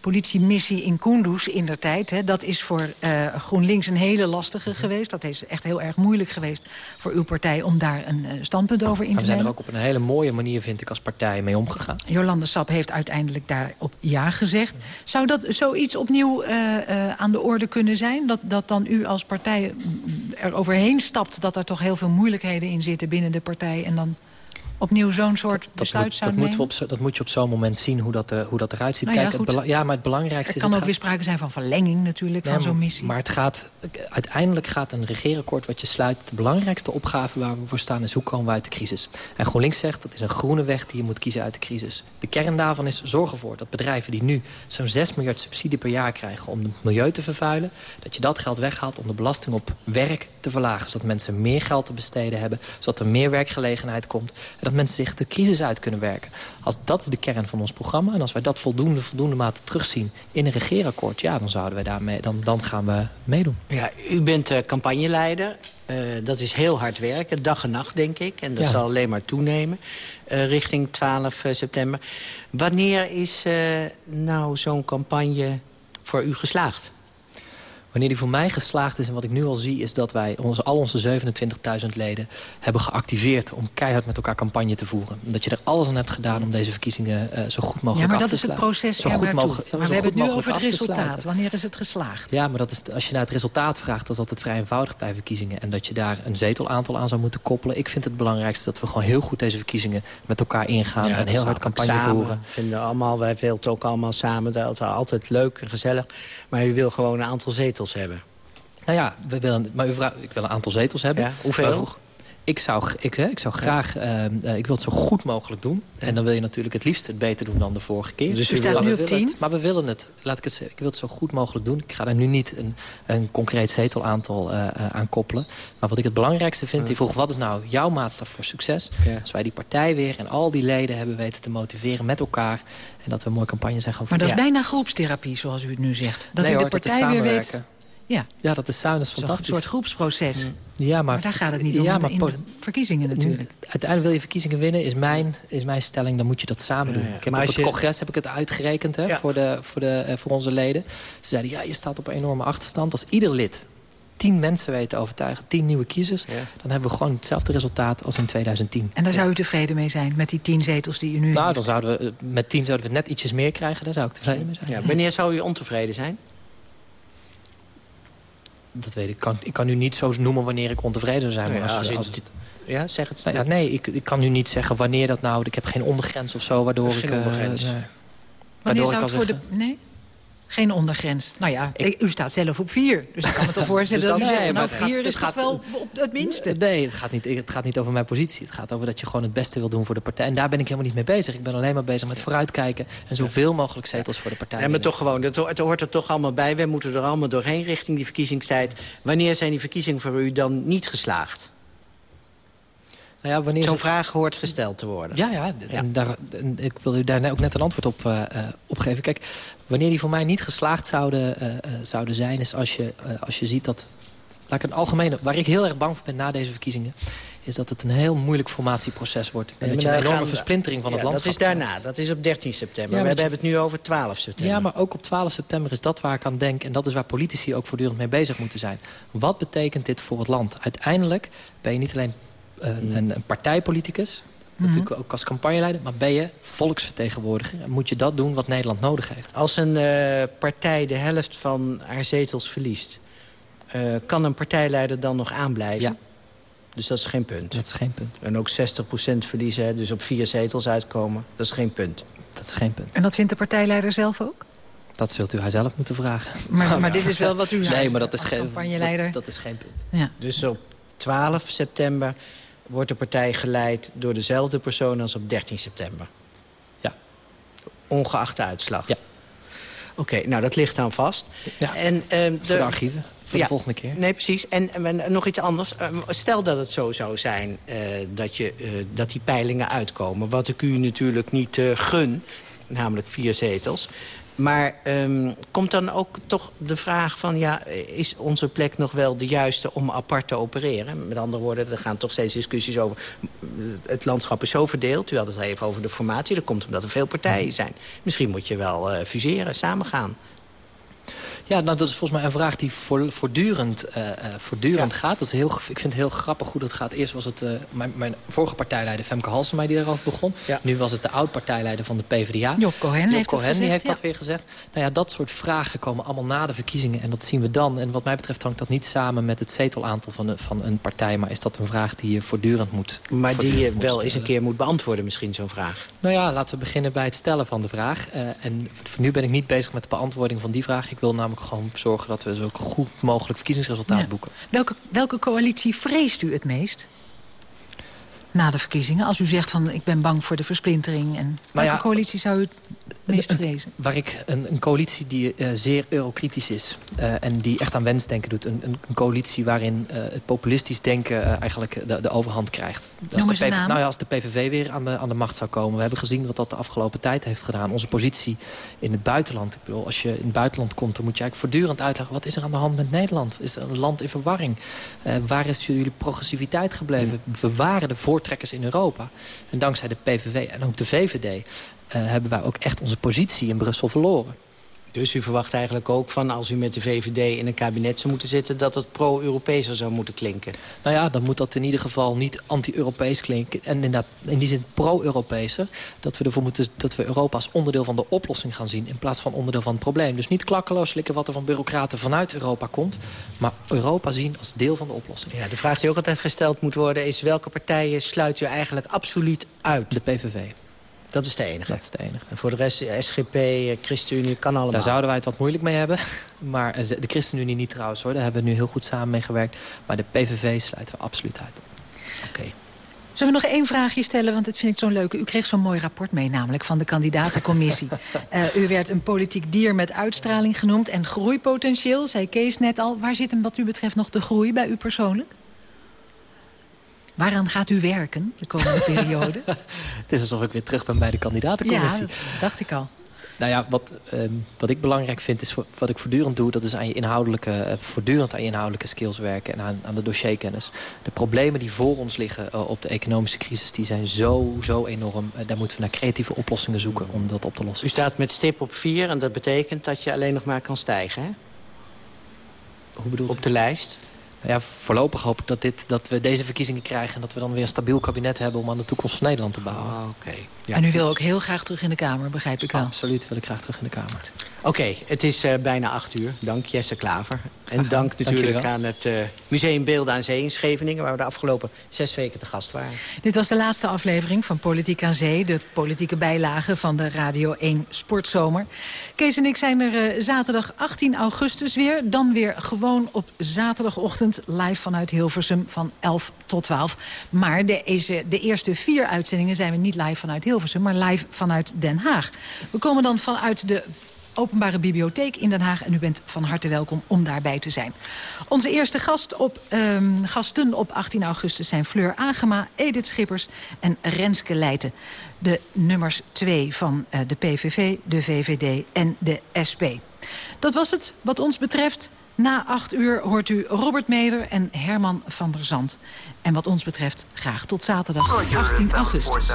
politiemissie in Kunduz in der tijd. Hè. Dat is voor eh, GroenLinks een hele lastige Mhm. geweest. Dat is echt heel erg moeilijk geweest voor uw partij om daar een eh, standpunt over in Maar te we zijn er nemen. ook op een hele mooie manier, vind ik, als partij mee omgegaan. Jolande Sap heeft uiteindelijk daarop ja gezegd. Zou dat zoiets opnieuw eh, aan de orde kunnen zijn? Dat, dat dan u als partij mm, er overheen stapt... dat er toch heel veel moeilijkheden in zitten binnen de partij... en dan opnieuw zo'n soort Dat, besluit moet, zou dat, nemen? op dat moet je op zo'n moment zien, hoe dat, eh, hoe dat eruit ziet. Nou ja, Kijk, het ja, maar het belangrijkste Er is... kan het ook gaat- weer sprake zijn van verlenging natuurlijk Nee, van zo'n missie. Maar het gaat, uiteindelijk gaat een regeerakkoord wat je sluit... de belangrijkste opgave waar we voor staan is hoe komen we uit de crisis. En GroenLinks zegt dat is een groene weg die je moet kiezen uit de crisis. De kern daarvan is zorg ervoor dat bedrijven die nu zo'n 6 miljard subsidie per jaar krijgen... om het milieu te vervuilen, dat je dat geld weghaalt om de belasting op werk te verlagen. Zodat mensen meer geld te besteden hebben, zodat er meer werkgelegenheid komt... dat mensen zich de crisis uit kunnen werken. Als dat is de kern van ons programma en als wij dat voldoende, voldoende mate terugzien in een regeerakkoord... ja, dan, zouden wij daarmee, dan, dan gaan we meedoen. Ja, u bent eh, campagneleider. Eh, dat is heel hard werken, dag en nacht, denk ik. En dat Ja. zal alleen maar toenemen eh, richting 12 eh, september. Wanneer is nou zo'n campagne voor u geslaagd? Wanneer die voor mij geslaagd is en wat ik nu al zie... is dat wij onze, al onze 27.000 leden hebben geactiveerd... om keihard met elkaar campagne te voeren. Dat je er alles aan hebt gedaan om deze verkiezingen eh, zo goed mogelijk ja, maar af dat te is het sluiten. proces Zo goed mogelijk- Maar zo we hebben het nu over het af te resultaat. sluiten. Wanneer is het geslaagd? Ja, maar dat is, als je naar het resultaat vraagt, dat is altijd vrij eenvoudig bij verkiezingen. En dat je daar een zetelaantal aan zou moeten koppelen. Ik vind het belangrijkste dat we gewoon heel goed deze verkiezingen met elkaar ingaan. en heel hard campagne samen, voeren. Vinden allemaal, wij willen het ook allemaal samen. Dat is altijd leuk en gezellig. Maar u wil gewoon een aantal zetels hebben. Nou ja, we willen, maar u vraagt, ik wil een aantal zetels hebben. Ja, hoeveel? Vroeg- ik zou, ik, hè, ik zou graag, eh, eh, ik wil het zo goed mogelijk doen. En dan wil je natuurlijk het liefst het beter doen dan de vorige keer. Dus u Maar staat we nu op willen 10? het- maar we willen het, laat ik het zeggen, ik wil het zo goed mogelijk doen. Ik ga daar nu niet een, een concreet zetelaantal eh, eh, aan koppelen. Maar wat ik het belangrijkste vind, die vroeg, wat is nou jouw maatstaf voor succes? Als wij die partij weer en al die leden hebben weten te motiveren met elkaar. En dat we een mooie campagne zijn gaan Maar dat is voeren. bijna groepstherapie, zoals u het nu zegt. Dat Nee u de hoor, partij weer weet... Ja, Ja, dat is samen, dat is fantastisch. soort groepsproces. Ja, maar, Maar daar gaat het niet om ja, maar verkiezingen natuurlijk. Uiteindelijk wil je verkiezingen winnen, is mijn, is mijn stelling. Dan moet je dat samen doen. Ja, ja. Ik heb Maar op het je- congres heb ik het uitgerekend hè, Ja. voor, de, voor, de, eh, voor onze leden. Ze zeiden, ja, je staat op een enorme achterstand. Als ieder lid tien mensen weet te overtuigen, tien nieuwe kiezers... dan hebben we gewoon hetzelfde resultaat als in 2010. En daar zou u tevreden mee zijn, met die tien zetels die u nu Nou, heeft. dan zouden we, eh, met tien zouden we net ietsjes meer krijgen. Daar zou ik tevreden mee zijn. Ja, wanneer zou u ontevreden zijn? Dat weet ik. Ik kan, ik kan nu niet zo noemen wanneer ik ontevreden zou zijn. Nou maar als, als u als dit- het- Ja, zeg het. Nou ja, nee, ik, ik kan nu niet zeggen wanneer dat nou... Ik heb geen ondergrens of zo, waardoor Geen ik... eh, ondergrens. nee. Wanneer Waardoor zou ik het voor de... Nee? Geen ondergrens. Nou ja, ik- u staat zelf op vier. Dus ik kan me toch voorstellen Dus dat u dat- zegt... nee, nou, vier gaat- is het toch gaat- wel op het minste. Nee, het gaat, niet, het gaat niet over mijn positie. Het gaat over dat je gewoon het beste wil doen voor de partij. En daar ben ik helemaal niet mee bezig. Ik ben alleen maar bezig met vooruitkijken... en zoveel mogelijk zetels voor de partij. Ja, maar toch gewoon, het, ho- het hoort er toch allemaal bij. We moeten er allemaal doorheen richting die verkiezingstijd. Wanneer zijn die verkiezingen voor u dan niet geslaagd? Nou ja, wanneer Zo'n vraag hoort gesteld te worden. Ja, ja, en Daar, en ik wil u daar ook net een antwoord op, eh, eh, op geven. Kijk, wanneer die voor mij niet geslaagd zouden, eh, eh, zouden zijn... is als je, eh, als je ziet dat... Laat ik waar ik heel erg bang voor ben na deze verkiezingen... is dat het een heel moeilijk formatieproces wordt. En Ja, dat je een enorme gaan versplintering van Ja, het Dat landschap is daarna, dat is op 13 september. Ja, we hebben het nu over 12 september. Ja, maar ook op 12 september is dat waar ik aan denk. En dat is waar politici ook voortdurend mee bezig moeten zijn. Wat betekent dit voor het land? Uiteindelijk ben je niet alleen eh, een, een partijpoliticus... Mhm. natuurlijk ook als campagneleider... maar ben je volksvertegenwoordiger. En moet je dat doen wat Nederland nodig heeft. Als een eh, partij de helft van haar zetels verliest... eh, kan een partijleider dan nog aanblijven? Ja. Dus dat is geen punt? Dat is geen punt. En ook 60% verliezen, dus op vier zetels uitkomen, dat is geen punt? Dat is geen punt. En dat vindt de partijleider zelf ook? dat zult u haar zelf moeten vragen. Maar, maar dit is wel wat u zei Nee, maar dat is, als geen, campagneleider. dat, dat is geen punt. Ja. Dus op 12 september wordt de partij geleid door dezelfde persoon als op 13 september? Ja. Ongeacht de uitslag? Ja. Oké, nou dat ligt dan vast. Ja. En, ehm, Voor de archieven, voor de volgende keer. Nee, precies. En, en nog iets anders. Ehm, stel dat het zo zou zijn eh, dat, je, eh, dat die peilingen uitkomen. Wat ik u natuurlijk niet eh, gun, namelijk vier zetels. Maar ehm, komt dan ook toch de vraag van... ja, is onze plek nog wel de juiste om apart te opereren? Met andere woorden, er gaan toch steeds discussies over... het landschap is zo verdeeld. U had het al even over de formatie. Dat komt omdat er veel partijen zijn. Misschien moet je wel eh, fuseren, samengaan. Ja, nou, dat is volgens mij een vraag die voor, voortdurend, eh, eh, voortdurend gaat. Dat is heel, ik vind het heel grappig hoe dat gaat. Eerst was het eh, mijn, mijn vorige partijleider Femke Halsema die daarover begon. Nu was het de oud-partijleider van de PvdA. Job Cohen Job heeft Cohen, die heeft ja. dat weer gezegd. Nou ja, dat soort vragen komen allemaal na de verkiezingen. En dat zien we dan. En wat mij betreft hangt dat niet samen met het zetelaantal van, een- van een partij. Maar is dat een vraag die je voortdurend moet Maar die je wel eens een keer moet beantwoorden, misschien zo'n vraag. Nou ja, laten we beginnen bij het stellen van de vraag. En voor nu ben ik niet bezig met de beantwoording van die vraag. Ik wil namelijk gewoon zorgen dat we zo goed mogelijk verkiezingsresultaat Ja. boeken. Welke, welke coalitie vreest u het meest? Na de verkiezingen, als u zegt van ik ben bang voor de versplintering. En welke ja, coalitie zou u meest? Waar ik een, een coalitie die eh, zeer eurokritisch is. eh, en die echt aan wensdenken doet. Een, een, coalitie waarin eh, het populistisch denken eigenlijk de, de overhand krijgt. Als de, nou ja, als de PVV weer aan de, aan de macht zou komen. We hebben gezien wat dat de afgelopen tijd heeft gedaan. Onze positie in het buitenland. Ik bedoel, als je in het buitenland komt, dan moet je eigenlijk voortdurend uitleggen... wat is er aan de hand met Nederland? Is er een land in verwarring? Waar is jullie progressiviteit gebleven? We waren de voortrekkers in Europa. En dankzij de PVV en ook de VVD... eh, hebben wij ook echt onze positie in Brussel verloren. Dus u verwacht eigenlijk ook van als u met de VVD in een kabinet zou moeten zitten... dat het pro-Europeeser zou moeten klinken? Nou ja, dan moet dat in ieder geval niet anti-Europees klinken. En inderdaad, in die zin pro-Europese. Dat we ervoor moeten dat we Europa als onderdeel van de oplossing gaan zien... in plaats van onderdeel van het probleem. Dus niet klakkeloos slikken wat er van bureaucraten vanuit Europa komt... maar Europa zien als deel van de oplossing. Ja, de vraag die ook altijd gesteld moet worden is... welke partijen sluit u eigenlijk absoluut uit? De PVV. Dat is de enige? Dat is de enige. En voor de rest, SGP, ChristenUnie, kan allemaal. Daar zouden wij het wat moeilijk mee hebben. Maar eh, de ChristenUnie niet trouwens hoor. Daar hebben we nu heel goed samen mee gewerkt. Maar de PVV sluiten we absoluut uit. Zullen we nog één vraagje stellen, want dit vind ik zo'n leuke. U kreeg zo'n mooi rapport mee, namelijk van de kandidatencommissie. Eh, u werd een politiek dier met uitstraling genoemd en groeipotentieel, zei Kees net al. Waar zit hem wat u betreft nog de groei bij u persoonlijk? Waaraan gaat u werken de komende periode? Het is alsof ik weer terug ben bij de ja, kandidatencommissie. dat dacht ik al. Nou ja, wat, ehm, wat ik belangrijk vind, is wat ik voortdurend doe... dat is aan je inhoudelijke, eh, voortdurend aan je inhoudelijke skills werken... en aan, aan de dossierkennis. De problemen die voor ons liggen eh, op de economische crisis... die zijn zo, zo enorm. Eh, daar moeten we naar creatieve oplossingen zoeken om dat op te lossen. U staat met stip op 4 en dat betekent dat je alleen nog maar kan stijgen, hè? Hoe bedoelt Op de lijst? Ja, voorlopig hoop ik dat, dit, dat we deze verkiezingen krijgen... en dat we dan weer een stabiel kabinet hebben om aan de toekomst van Nederland te bouwen. Oké. En u wil ook heel graag terug in de Kamer, begrijp ik wel. Absoluut wil ik graag terug in de Kamer. Oké, het is eh, bijna acht uur. Dank Jesse Klaver. En dank dank natuurlijk aan het eh, Museum Beelden aan Zee in Scheveningen... waar we de afgelopen zes weken te gast waren. Dit was de laatste aflevering van Politiek aan Zee. De politieke bijlage van de Radio 1 Sportzomer. Kees en ik zijn er eh, zaterdag 18 augustus weer. Dan weer gewoon op zaterdagochtend live vanuit Hilversum van 11 tot 12. Maar de, deze- de eerste vier uitzendingen zijn we niet live vanuit Hilversum... maar live vanuit Den Haag. We komen dan vanuit de Openbare Bibliotheek in Den Haag. En u bent van harte welkom om daarbij te zijn. Onze eerste gast op, ehm, gasten op 18 augustus zijn Fleur Agema, Edith Schippers en Renske Leijten. De nummers 2 van eh, de PVV, de VVD en de SP. Dat was het wat ons betreft. Na 8 uur hoort u Robert Meder en Herman van der Zand. En wat ons betreft graag tot zaterdag 18 augustus.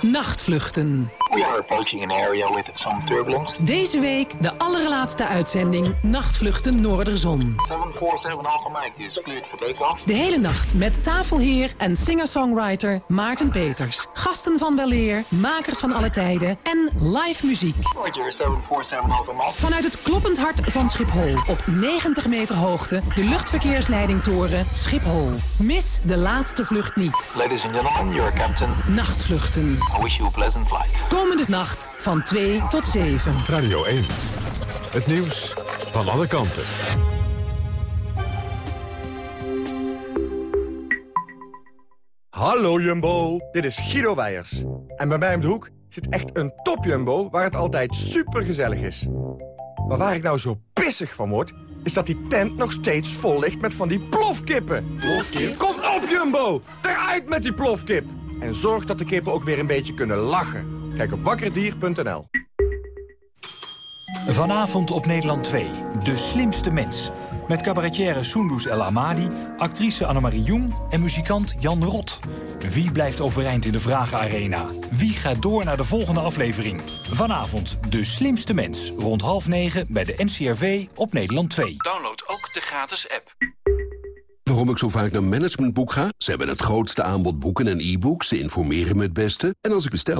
Nachtvluchten. We are approaching an area with some turbulence. Deze week de allerlaatste uitzending Nachtvluchten Noorderzon. 747 Alpha Mike is cleared for takeoff. De hele nacht met tafelheer en singer-songwriter Maarten Peters. Gasten van weleer, makers van alle tijden en live muziek. Roger, 747 Alpha Mike. Vanuit het kloppend hart van Schiphol op 90 meter hoogte de luchtverkeersleidingtoren Schiphol. Mis de laatste vlucht niet. Ladies and gentlemen, your captain. Nachtvluchten. I wish you a pleasant flight. Komende nacht van 2 tot 7. Radio 1. Het nieuws van alle kanten. Hallo Jumbo, dit is Guido Wijers. En bij mij om de hoek zit echt een top Jumbo waar het altijd super gezellig is. Maar waar ik nou zo pissig van word, is dat die tent nog steeds vol ligt met van die plofkippen. Plofkip? Kom op Jumbo, eruit met die plofkip. En zorg dat de kippen ook weer een beetje kunnen lachen. Kijk op wakkerdier.nl. Vanavond op Nederland 2, De Slimste Mens. Met cabaretière Soendus El Amadi, actrice Annemarie Jong en muzikant Jan Rot. Wie blijft overeind in de Vragenarena? Wie gaat door naar de volgende aflevering? Vanavond De Slimste Mens, rond half negen bij de NCRV op Nederland 2. Download ook de gratis app. Waarom ik zo vaak naar Managementboek ga? Ze hebben het grootste aanbod boeken en e-books. Ze informeren me het beste. En als ik bestel,